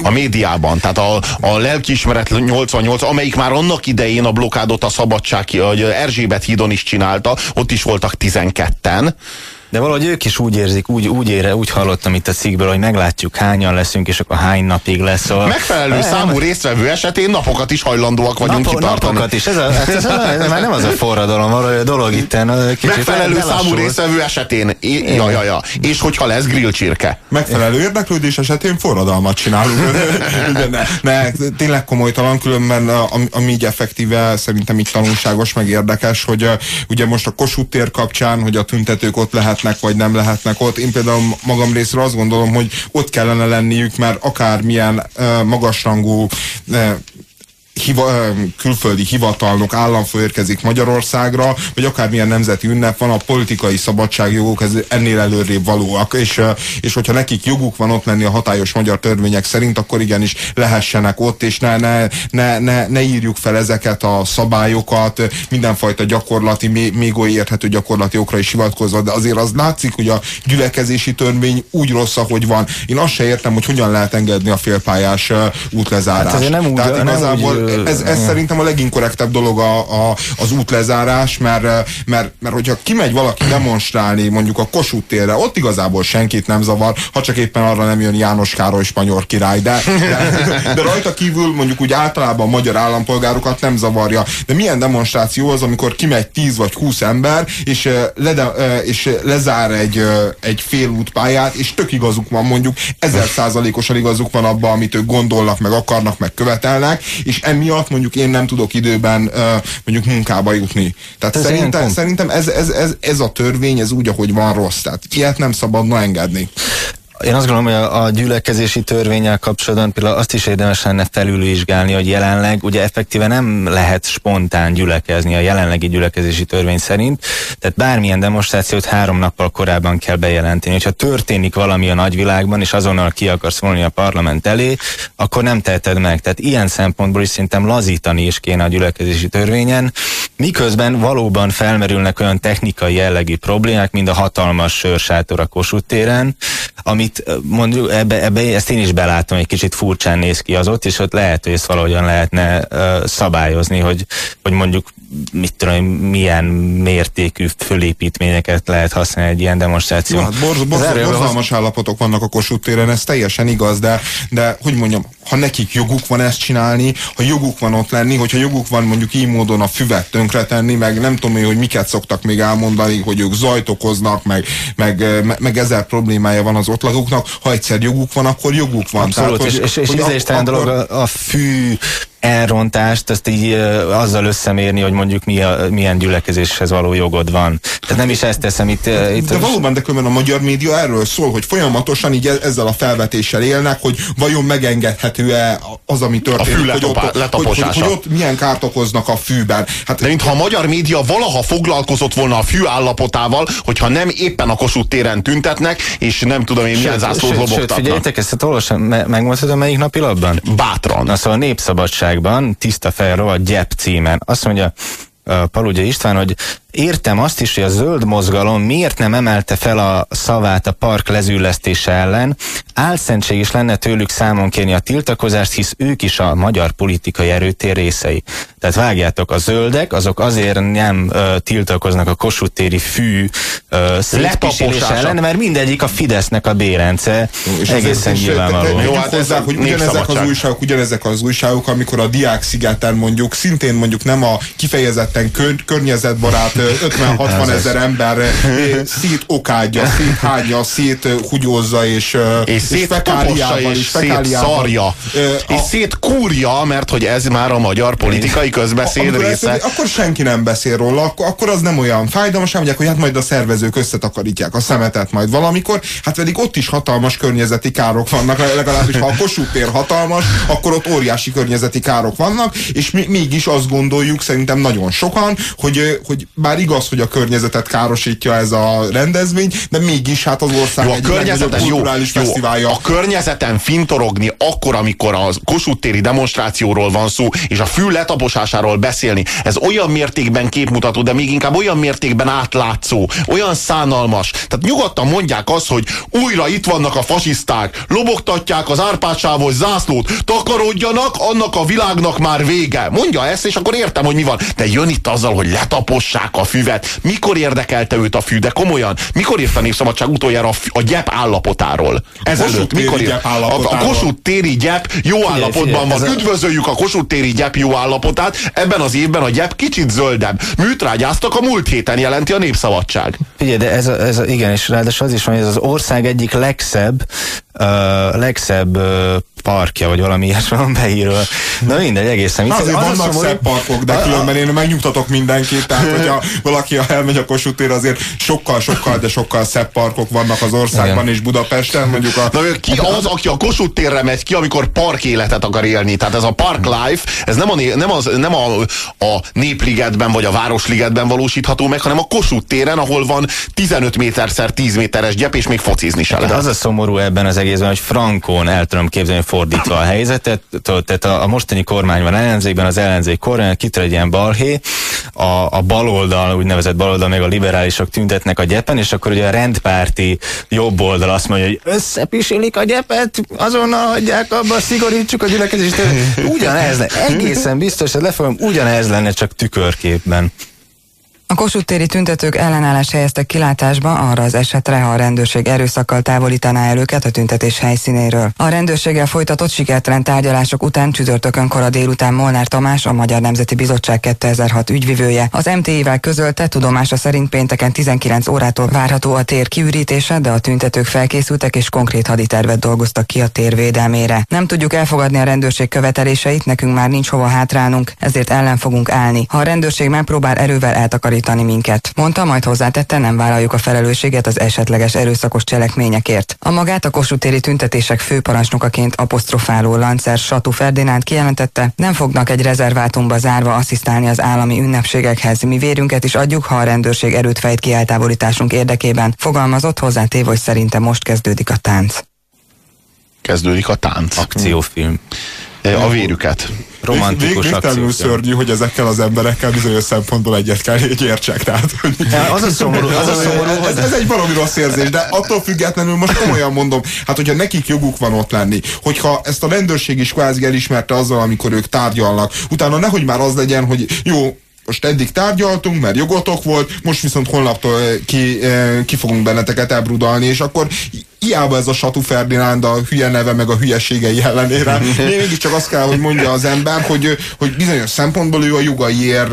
A médiában, tehát a, a lelkiismeret 88, amelyik már annak idején a blokádot a szabadság, hogy Erzsébet hídon is csinálta, ott is voltak 12-en, de valahogy ők is úgy érzik, úgy, úgy ére, úgy hallottam itt a cikkből, hogy meglátjuk hányan leszünk, és akkor hány napig lesz. Szóval... Megfelelő nem, számú résztvevő esetén napokat is hajlandóak vagyunk Napo, kitartani. Napokat is, ez, a, ez, ez, ez már nem az a forradalom, a dolog itt. Megfelelő számú résztvevő esetén, é, ja, ja, ja. és hogyha lesz grillcsirke. Megfelelő érdeklődés esetén forradalmat csinálunk. ne, ne, ne, tényleg komolytalan, különben ami így effektíve szerintem így tanulságos, meg érdekes, hogy ugye most a Kossuth tér kapcsán, hogy a tüntetők ott lehet lehetnek, vagy nem lehetnek ott. Én például magam részről azt gondolom, hogy ott kellene lenniük, mert akármilyen magasrangú hiva, külföldi hivatalnok, államfő érkezik Magyarországra, vagy akármilyen nemzeti ünnep van, a politikai szabadságjogok ez ennél előrébb valóak, és, és hogyha nekik joguk van ott lenni a hatályos magyar törvények szerint, akkor igenis lehessenek ott, és ne, ne, ne, ne, ne írjuk fel ezeket a szabályokat, mindenfajta gyakorlati, még oly érthető gyakorlati okra is hivatkozva, de azért az látszik, hogy a gyülekezési törvény úgy rossz, ahogy van. Én azt se értem, hogy hogyan lehet engedni a félpályás útlezárást. Hát nem úgy, Tehát igazából nem úgy, ez, ez szerintem a leginkorrektebb dolog a, a, az útlezárás, mert, mert, mert hogyha kimegy valaki demonstrálni mondjuk a Kossuth térre, ott igazából senkit nem zavar, ha csak éppen arra nem jön János Károly spanyol király, de, de, de rajta kívül mondjuk úgy általában a magyar állampolgárokat nem zavarja. De milyen demonstráció az, amikor kimegy 10 vagy 20 ember, és, lede, és lezár egy, egy félútpályát, és tök igazuk van, mondjuk ezer százalékosan igazuk van abban, amit ők gondolnak, meg akarnak, meg követelnek, és emiatt mondjuk én nem tudok időben mondjuk munkába jutni. Tehát ez szerintem, szerintem ez, ez, ez, ez a törvény, ez úgy, ahogy van rossz. Tehát ilyet nem szabadna engedni. Én azt gondolom, hogy a, a gyülekezési törvényel kapcsolatban például azt is érdemes lenne felülvizsgálni, hogy jelenleg ugye effektíve nem lehet spontán gyülekezni a jelenlegi gyülekezési törvény szerint, tehát bármilyen demonstrációt három nappal korábban kell bejelenteni. Hogyha történik valami a nagyvilágban, és azonnal ki akarsz volni a parlament elé, akkor nem teheted meg. Tehát ilyen szempontból is szerintem lazítani is kéne a gyülekezési törvényen, miközben valóban felmerülnek olyan technikai jellegű problémák, mint a hatalmas sörsátor a Kossuth téren, amit itt mondjuk ebbe, ebbe ezt én is belátom, egy kicsit furcsán néz ki az ott, és ott lehet, hogy ezt valahogyan lehetne uh, szabályozni, hogy, hogy mondjuk mit tudom, milyen mértékű fölépítményeket lehet használni egy ilyen demonstráció. Ja, hát borz, borz, borzalmas állapotok vannak a Kossuth téren, ez teljesen igaz, de, de hogy mondjam, ha nekik joguk van ezt csinálni, ha joguk van ott lenni, hogyha joguk van mondjuk így módon a füvet tönkretenni, meg nem tudom én, hogy miket szoktak még elmondani, hogy ők zajt okoznak, meg, meg, meg ezer problémája van az ott lakóknak, ha egyszer joguk van, akkor joguk van. Abszolút, Tehát, hogy, és, és, és hogy és akkor... dolog a, a fű elrontást, ezt így uh, azzal összemérni, hogy mondjuk mi a, milyen gyülekezéshez való jogod van. Tehát nem is ezt teszem itt. Uh, itt de valóban, de különben a magyar média erről szól, hogy folyamatosan így e- ezzel a felvetéssel élnek, hogy vajon megengedhető-e az, ami történik, a hogy, ott, hogy, hogy, hogy ott milyen kárt okoznak a fűben. Hát, de mintha a magyar média valaha foglalkozott volna a fű állapotával, hogyha nem éppen a Kossuth téren tüntetnek, és nem tudom én milyen zászlót lobogtatnak. Sőt, figyeljétek, ezt olvasom, me megmondhatod melyik napilapban? Bátran. Na szóval a Népszabadságban, tiszta fejről a Gyep címen. Azt mondja, Paludja István, hogy értem azt is, hogy a zöld mozgalom miért nem emelte fel a szavát a park lezüllesztése ellen. Álszentség is lenne tőlük számon kérni a tiltakozást, hisz ők is a magyar politikai erőtér részei. Tehát vágjátok, a zöldek, azok azért nem uh, tiltakoznak a kossuth fű uh, ellen, mert mindegyik a Fidesznek a bérence. És egészen nyilvánvaló. Jó, hát hozzá, hogy ugyanezek az újságok, ugyanezek az újságok, amikor a diák szigeten mondjuk szintén mondjuk nem a kifejezetten kör, környezetbarát 50-60 *laughs* ezer ember szét okádja, szét hágya, szét húgyózza, és, és, fekáliával, és szét szarja, és szét kúrja, mert hogy ez már a magyar politikai közbeszéd része. Akkor senki nem beszél róla, akkor, akkor az nem olyan fájdalmas, mondják, hogy hát majd a szervezők összetakarítják a szemetet majd valamikor, hát pedig ott is hatalmas környezeti károk vannak, legalábbis ha a Kossuth tér hatalmas, akkor ott óriási környezeti károk vannak, és mi, mégis azt gondoljuk szerintem nagyon sokan, hogy, hogy bár igaz, hogy a környezetet károsítja ez a rendezvény, de mégis hát az ország jó, a környezeten, jó, fesztiválja. Jó, a környezeten fintorogni akkor, amikor a Kossuth téri demonstrációról van szó, és a fű letaposásáról beszélni, ez olyan mértékben képmutató, de még inkább olyan mértékben átlátszó, olyan szánalmas. Tehát nyugodtan mondják azt, hogy újra itt vannak a fasiszták, lobogtatják az árpádsávos zászlót, takarodjanak, annak a világnak már vége. Mondja ezt, és akkor értem, hogy mi van. De jön itt azzal, hogy letapossák a füvet. Mikor érdekelte őt a fű, de komolyan? Mikor írt a Népszabadság utoljára a, a gyep állapotáról? Ezelőtt. Mikor írt? A, a Kossuth téri gyep jó figyelj, állapotban figyelj, van. Üdvözöljük a Kossuth téri gyep jó állapotát. Ebben az évben a gyep kicsit zöldebb. Műtrágyáztak a múlt héten, jelenti a Népszabadság. Figyelj, de ez, a, ez a, igen, és ráadásul az is van, hogy ez az ország egyik legszebb, uh, legszebb uh, parkja, vagy valami ilyesmi van beírva. Na mindegy, egészen. Na, azért az vannak szomorú... szebb parkok, de különben én megnyugtatok mindenkit, tehát hogyha valaki elmegy a Kossuth tér, azért sokkal, sokkal, de sokkal szebb parkok vannak az országban Igen. és Budapesten. Mondjuk a... Na, ki az, aki a Kossuth térre megy ki, amikor park életet akar élni? Tehát ez a park life, ez nem a, nem az, nem a, a Népligetben vagy a Városligetben valósítható meg, hanem a Kossuth téren, ahol van 15 méterszer 10 méteres gyep, és még focizni se lehet. De az a szomorú ebben az egészben, hogy Frankon el tudom képzelni, fordítva a helyzetet, tehát a, a mostani kormány van ellenzékben, az ellenzék kormány kitör egy ilyen balhé, a, a baloldal, úgynevezett baloldal, meg a liberálisok tüntetnek a gyepen, és akkor ugye a rendpárti jobb oldal azt mondja, hogy összepisilik a gyepet, azonnal hagyják abba, szigorítsuk a gyülekezést. *laughs* Ugyanez, egészen biztos, hogy lefogom, ugyanez lenne csak tükörképben. A Kossuth tüntetők ellenállás helyeztek kilátásba arra az esetre, ha a rendőrség erőszakkal távolítaná el őket a tüntetés helyszínéről. A rendőrséggel folytatott sikertelen tárgyalások után csütörtökön kora délután Molnár Tamás, a Magyar Nemzeti Bizottság 2006 ügyvivője, az MTI-vel közölte, tudomása szerint pénteken 19 órától várható a tér kiürítése, de a tüntetők felkészültek és konkrét haditervet dolgoztak ki a tér védelmére. Nem tudjuk elfogadni a rendőrség követeléseit, nekünk már nincs hova hátrálnunk, ezért ellen fogunk állni. Ha a rendőrség megpróbál erővel eltakarítani megszólítani minket. Mondta, majd hozzátette, nem vállaljuk a felelősséget az esetleges erőszakos cselekményekért. A magát a kosutéri tüntetések főparancsnokaként apostrofáló Lancer Satu Ferdinánd kijelentette, nem fognak egy rezervátumba zárva asszisztálni az állami ünnepségekhez. Mi vérünket is adjuk, ha a rendőrség erőt fejt ki eltávolításunk érdekében. Fogalmazott hozzátéve, hogy szerintem most kezdődik a tánc. Kezdődik a tánc. Akciófilm. A vérüket romantikus Vég, Végtelenül szörnyű, hogy ezekkel az emberekkel bizonyos szempontból egyet kell, hogy értsek. Tehát, hogy ja, az a szomorú, az a szomorú ez, ez, egy valami rossz érzés, de attól függetlenül most komolyan mondom, hát hogyha nekik joguk van ott lenni, hogyha ezt a rendőrség is kvázi elismerte azzal, amikor ők tárgyalnak, utána nehogy már az legyen, hogy jó, most eddig tárgyaltunk, mert jogotok volt, most viszont holnaptól ki, ki fogunk benneteket elbrudalni, és akkor hiába ez a Satu Ferdinánd a hülye neve meg a hülyeségei ellenére, *laughs* mégiscsak azt kell, hogy mondja az ember, hogy, hogy bizonyos szempontból ő a jogaiért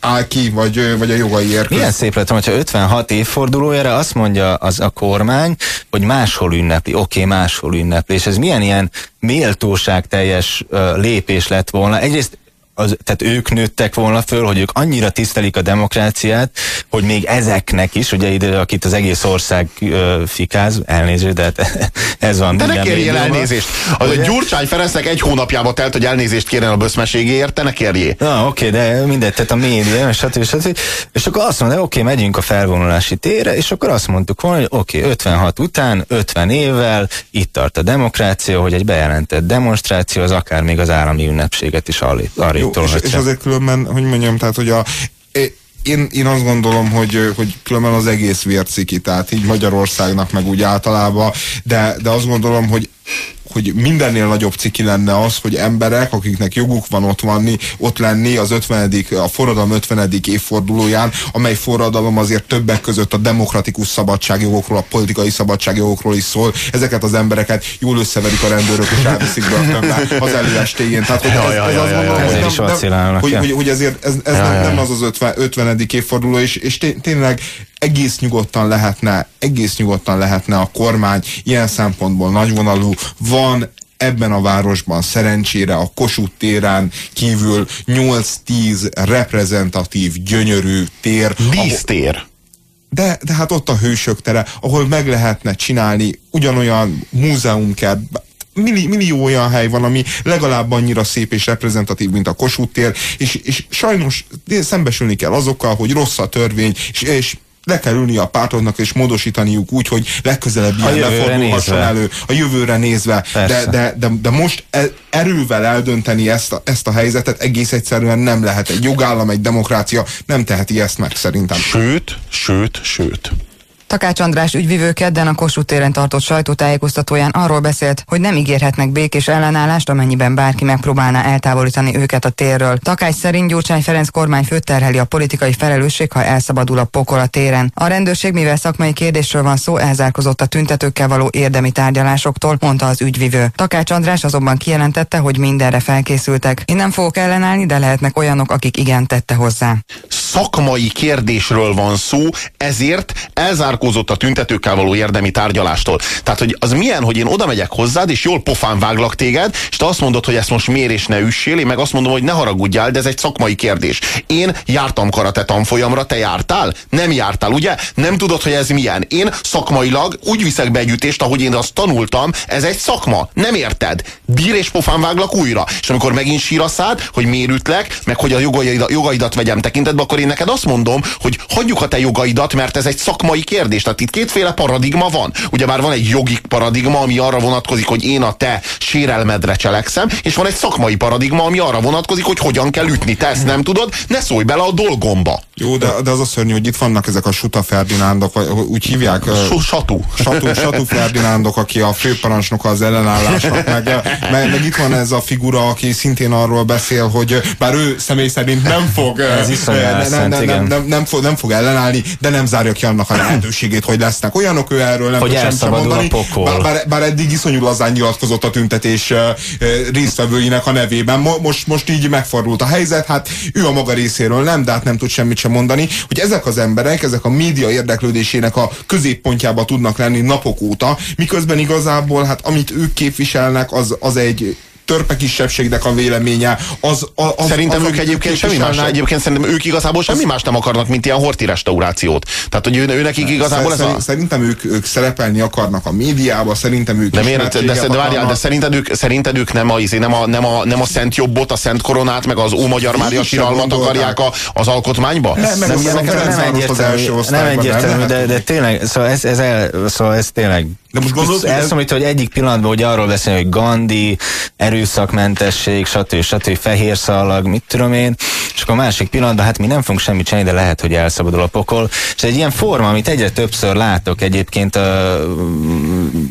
áll ki, vagy, vagy a jogaiért. Milyen szép lett, hogyha 56 évfordulójára azt mondja az a kormány, hogy máshol ünnepli. Oké, okay, máshol ünnepli. És ez milyen ilyen méltóság teljes lépés lett volna. Egyrészt az, tehát ők nőttek volna föl, hogy ők annyira tisztelik a demokráciát, hogy még ezeknek is, ugye ide, akit az egész ország uh, fikáz, elnézést, de hát *laughs* ez van. De ne kérjél elnézést. Az ugye? Gyurcsány Ferencnek egy hónapjába telt, hogy elnézést kérjen a böszmeségéért, te ne kérjél. Na, oké, okay, de mindegy, tehát a média, stb. stb. És akkor azt mondja, oké, okay, megyünk a felvonulási térre, és akkor azt mondtuk volna, hogy oké, okay, 56 után, 50 évvel, itt tart a demokrácia, hogy egy bejelentett demonstráció az akár még az állami ünnepséget is arrébb és, és azért különben, hogy mondjam, tehát hogy a én, én azt gondolom, hogy, hogy különben az egész vérciki, tehát így Magyarországnak meg úgy általában, de, de azt gondolom, hogy hogy mindennél nagyobb ciki lenne az, hogy emberek, akiknek joguk van ott vanni, ott lenni az 50. a forradalom 50. évfordulóján, amely forradalom azért többek között a demokratikus szabadságjogokról, a politikai szabadságjogokról is szól. Ezeket az embereket jól összeverik a rendőrök, és elviszik börtönbe az előestéjén. Tehát, hogy ez, ez azt gondolom, hogy, nem, hogy, hogy, hogy ezért ez, ez nem, nem az az 50. 50. évforduló, és, és tényleg egész nyugodtan lehetne, egész nyugodtan lehetne a kormány ilyen szempontból nagyvonalú, van ebben a városban szerencsére a Kossuth téren kívül 8-10 reprezentatív, gyönyörű tér. Dísztér. De, de hát ott a hősök tere, ahol meg lehetne csinálni ugyanolyan múzeumkert, milli, millió olyan hely van, ami legalább annyira szép és reprezentatív, mint a Kossuth tér, és, és sajnos szembesülni kell azokkal, hogy rossz a törvény, és, és le kell ülni a pártoknak és módosítaniuk úgy, hogy legközelebb ilyen lefordulhasson elő a jövőre nézve. De, de, de, de most e, erővel eldönteni ezt a, ezt a helyzetet egész egyszerűen nem lehet. Egy jogállam, egy demokrácia nem teheti ezt meg szerintem. Sőt, sőt, sőt. Takács András ügyvivő kedden a Kossuth téren tartott sajtótájékoztatóján arról beszélt, hogy nem ígérhetnek békés ellenállást, amennyiben bárki megpróbálná eltávolítani őket a térről. Takács szerint Gyurcsány Ferenc kormány főterheli a politikai felelősség, ha elszabadul a pokol a téren. A rendőrség, mivel szakmai kérdésről van szó, elzárkozott a tüntetőkkel való érdemi tárgyalásoktól, mondta az ügyvivő. Takács András azonban kijelentette, hogy mindenre felkészültek. Én nem fogok ellenállni, de lehetnek olyanok, akik igen tette hozzá. Szakmai kérdésről van szó, ezért elzár elzárkózott a tüntetőkkel való érdemi tárgyalástól. Tehát, hogy az milyen, hogy én oda megyek hozzád, és jól pofán váglak téged, és te azt mondod, hogy ezt most miért és ne üssél, én meg azt mondom, hogy ne haragudjál, de ez egy szakmai kérdés. Én jártam karate tanfolyamra, te jártál? Nem jártál, ugye? Nem tudod, hogy ez milyen. Én szakmailag úgy viszek be egy ütést, ahogy én azt tanultam, ez egy szakma. Nem érted? Bír és pofán váglak újra. És amikor megint sír a szád, hogy miért ütlek, meg hogy a jogaidat, jogaidat vegyem tekintetbe, akkor én neked azt mondom, hogy hagyjuk a te jogaidat, mert ez egy szakmai kérdés kérdés. Tehát itt kétféle paradigma van. Ugye már van egy jogi paradigma, ami arra vonatkozik, hogy én a te sérelmedre cselekszem, és van egy szakmai paradigma, ami arra vonatkozik, hogy hogyan kell ütni. Te ezt nem tudod, ne szólj bele a dolgomba. Jó, de, de az a szörnyű, hogy itt vannak ezek a Suta Ferdinándok, vagy úgy hívják. Satu. Satu, Satu *laughs* Ferdinándok, aki a főparancsnoka az ellenállásnak, meg, meg, meg, itt van ez a figura, aki szintén arról beszél, hogy bár ő személy szerint nem fog, ez nem, nem, nem, nem, nem, nem, fog, nem fog ellenállni, de nem zárja ki annak a lehetőséget lehetőségét, hogy lesznek olyanok, ő erről nem hogy tud sem mondani. Bár, bár, bár eddig iszonyú lazán nyilatkozott a tüntetés résztvevőinek a nevében. Mo, most, most így megfordult a helyzet, hát ő a maga részéről nem, de hát nem tud semmit sem mondani, hogy ezek az emberek, ezek a média érdeklődésének a középpontjába tudnak lenni napok óta, miközben igazából hát amit ők képviselnek, az, az egy törpe kisebbségnek a véleménye. Az, az, szerintem az, ők egyébként semmi más, egyébként szerintem ők igazából semmi más nem akarnak, mint ilyen horti restaurációt. Tehát, hogy ő, ő nekik igazából ez a... Szerintem ők, ők szerepelni akarnak a médiába, szerintem ők de, miért, de, de, de, várjál, de szerinted ők, szerinted ők nem, a, izé, nem, a, nem, a, nem a Szent Jobbot, a Szent Koronát, meg az Ó-Magyar Mária síralmat akarják a, az alkotmányba? Nem, nem, nem, nem, egyértelmű, nem egyértelmű, de, de tényleg, szóval ez, ez, el, szóval ez tényleg de most gondolod, hogy elszomít, hogy egyik pillanatban hogy arról beszélni, hogy Gandhi, erőszakmentesség, stb. stb. fehér szalag, mit tudom én, és akkor a másik pillanatban, hát mi nem fogunk semmit csinálni, de lehet, hogy elszabadul a pokol. És egy ilyen forma, amit egyre többször látok egyébként a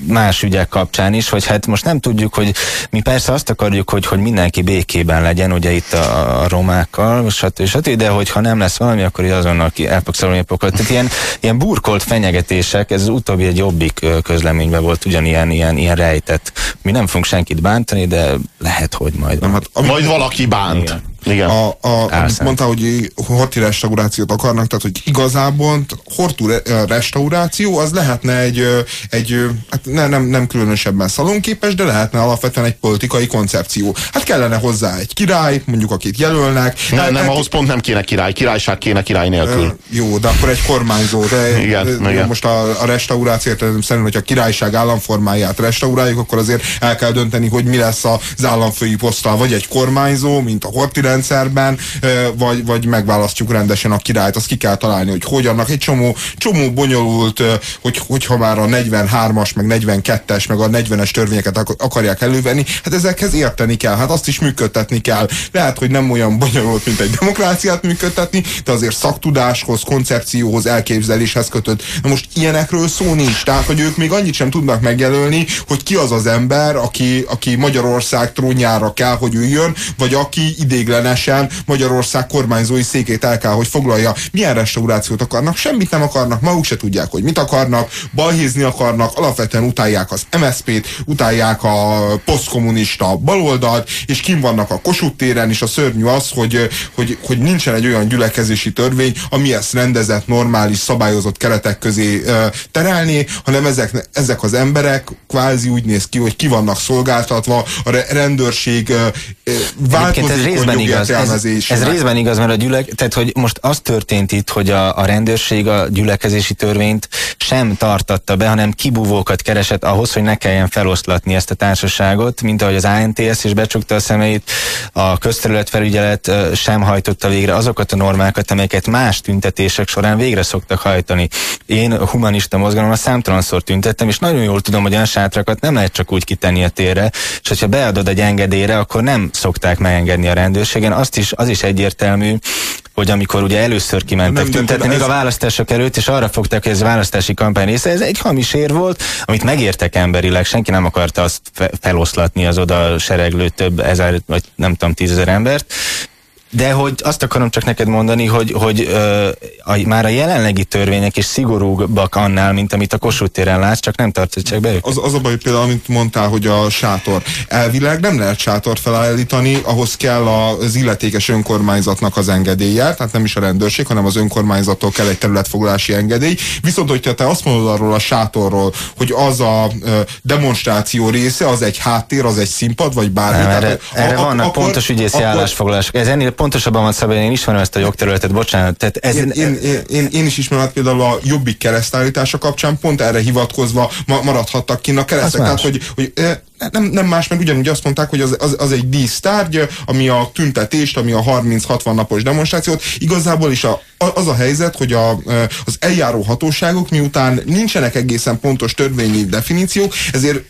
más ügyek kapcsán is, hogy hát most nem tudjuk, hogy mi persze azt akarjuk, hogy, hogy mindenki békében legyen, ugye itt a, a romákkal, stb. stb. de hogyha nem lesz valami, akkor azonnal ki el fog a pokol. Tehát ilyen, ilyen burkolt fenyegetések, ez az utóbbi egy jobbik közlemény közleményben volt ugyanilyen ilyen, ilyen rejtett. Mi nem fogunk senkit bántani, de lehet, hogy majd. Nem, hát, majd valaki bánt. Igen. Igen. A, a, amit mondtál, hogy horti restaurációt akarnak, tehát hogy igazából hortú restauráció az lehetne egy, egy hát ne, nem, nem különösebben szalonképes, de lehetne alapvetően egy politikai koncepció. Hát kellene hozzá egy király, mondjuk akit jelölnek. Nem, nem, nem ahhoz pont nem kéne király, királyság kéne király nélkül. Jó, de akkor egy kormányzó. De, igen, de, igen. Most a, a restauráció szerint, hogy a királyság államformáját restauráljuk, akkor azért el kell dönteni, hogy mi lesz az államfői poszttal, vagy egy kormányzó, mint a horti rendszerben, vagy, vagy megválasztjuk rendesen a királyt. Azt ki kell találni, hogy hogy annak egy csomó, csomó bonyolult, hogy, hogyha már a 43-as, meg 42-es, meg a 40-es törvényeket akarják elővenni, hát ezekhez érteni kell, hát azt is működtetni kell. Lehet, hogy nem olyan bonyolult, mint egy demokráciát működtetni, de azért szaktudáshoz, koncepcióhoz, elképzeléshez kötött. Na most ilyenekről szó nincs, tehát hogy ők még annyit sem tudnak megjelölni, hogy ki az az ember, aki, aki Magyarország trónjára kell, hogy üljön, vagy aki idéglenesen Magyarország kormányzói székét el kell, hogy foglalja. Milyen restaurációt akarnak? Semmit nem akarnak, maguk se tudják, hogy mit akarnak, balhézni akarnak, alapvetően utálják az MSZP-t, utálják a posztkommunista baloldalt, és kim vannak a Kossuth téren, és a szörnyű az, hogy, hogy, hogy nincsen egy olyan gyülekezési törvény, ami ezt rendezett, normális, szabályozott keretek közé terelni, hanem ezek, ezek az emberek kvázi úgy néz ki, hogy ki vannak szolgáltatva, a rendőrség jogi igaz. Ez, ez részben igaz, mert a gyülek, tehát hogy most az történt itt, hogy a, a rendőrség a gyülekezési törvényt sem tartatta be, hanem kibúvókat keresett ahhoz, hogy ne kelljen feloszlatni ezt a társaságot, mint ahogy az ANTS is becsukta a szemeit, a közterületfelügyelet sem hajtotta végre azokat a normákat, amelyeket más tüntetések során végre szoktak hajtani. Én humanista a számtalanszor tüntettem, és nagyon jól tudom, hogy olyan sátrakat nem lehet csak úgy kitenni a térre, és hogyha beadod egy engedélyre, akkor nem szokták megengedni a rendőrségen. Azt is, az is egyértelmű, hogy amikor ugye először kimentek tüntetni, még ez... a választások előtt, és arra fogták, hogy ez választási kampány része, ez egy hamis ér volt, amit megértek emberileg, senki nem akarta azt fe feloszlatni az oda sereglő több ezer, vagy nem tudom, tízezer embert, de hogy azt akarom csak neked mondani, hogy, hogy ö, a, már a jelenlegi törvények is szigorúbbak annál, mint amit a Kossuth téren látsz, csak nem tartják be Az, az a baj, például, amit mondtál, hogy a sátor. Elvileg nem lehet sátort felállítani, ahhoz kell az illetékes önkormányzatnak az engedélye, tehát nem is a rendőrség, hanem az önkormányzattól kell egy területfoglalási engedély. Viszont, hogyha te azt mondod arról a sátorról, hogy az a ö, demonstráció része, az egy háttér, az egy színpad, vagy bármi. Nem, erre, erre a, vannak akkor, pontos ügyészi akkor, állásfoglalások. Ez ennél pontosabban van szabad, én ismerem ezt a jogterületet, bocsánat. Tehát ez, én, én, én, én, én is ismerem, hát például a jobbik keresztállítása kapcsán pont erre hivatkozva ma, maradhattak ki a keresztek. Tehát, hogy, hogy nem, nem más, mert ugyanúgy azt mondták, hogy az, az, az egy dísztárgy, ami a tüntetést, ami a 30-60 napos demonstrációt, igazából is a, az a helyzet, hogy a, az eljáró hatóságok miután nincsenek egészen pontos törvényi definíciók, ezért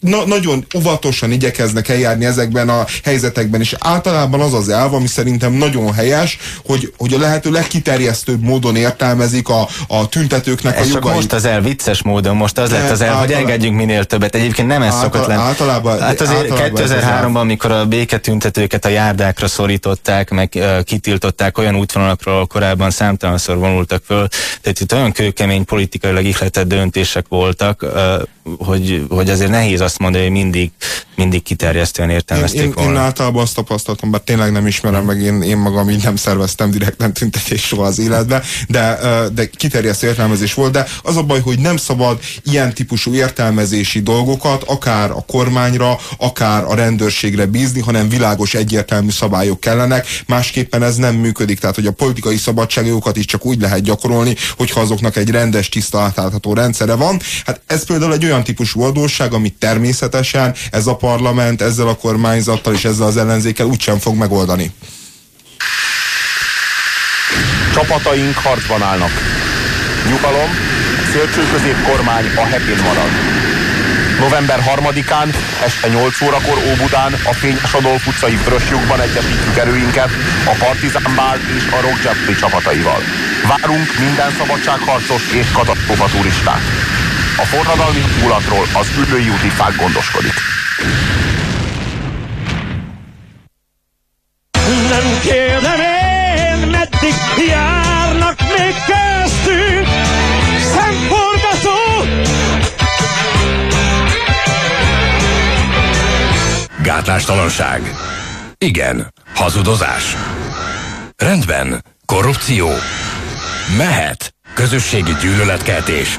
na, nagyon óvatosan igyekeznek eljárni ezekben a helyzetekben, és általában az az elv, ami szerintem nagyon helyes, hogy, hogy a lehető legkiterjesztőbb módon értelmezik a, a tüntetőknek ez a jogait. most az el vicces módon, most az lett az el, hogy engedjünk minél többet. Egyébként nem ez által, szokott lenni. Általában, hát azért 2003-ban, amikor a béketüntetőket a járdákra szorították, meg uh, kitiltották olyan útvonalakról, korábban számtalanszor vonultak föl, tehát itt olyan kőkemény politikailag ihletett döntések voltak, uh, hogy, hogy azért nehéz azt mondani, hogy mindig, mindig kiterjesztően értelmezték én, én, volna. Én általában azt tapasztaltam, bár tényleg nem ismerem meg, én, én magam így nem szerveztem direkt nem tüntetés soha az életbe, de, de kiterjesztő értelmezés volt, de az a baj, hogy nem szabad ilyen típusú értelmezési dolgokat akár a kormányra, akár a rendőrségre bízni, hanem világos egyértelmű szabályok kellenek, másképpen ez nem működik, tehát hogy a politikai szabadságjogokat is csak úgy lehet gyakorolni, hogyha azoknak egy rendes, tiszta, átlátható rendszere van. Hát ez például egy olyan típusú adósság, amit természetesen ez a parlament ezzel a kormányzattal és ezzel az ellenzékkel úgysem fog megoldani. Csapataink harcban állnak. Nyugalom, szélső kormány a hepén marad. November 3-án este 8 órakor Óbudán a Fényes Adolf utcai Vörösjukban egyesítjük erőinket a Partizán Bál és a Rock csapataival. Várunk minden szabadságharcos és katasztrófa turistát. A forradalmi hangulatról az ülői úti fák gondoskodik. Nem kérdem én, meddig járnak még köztünk szemforgató. Gátlástalanság. Igen, hazudozás. Rendben, korrupció. Mehet, közösségi gyűlöletkeltés.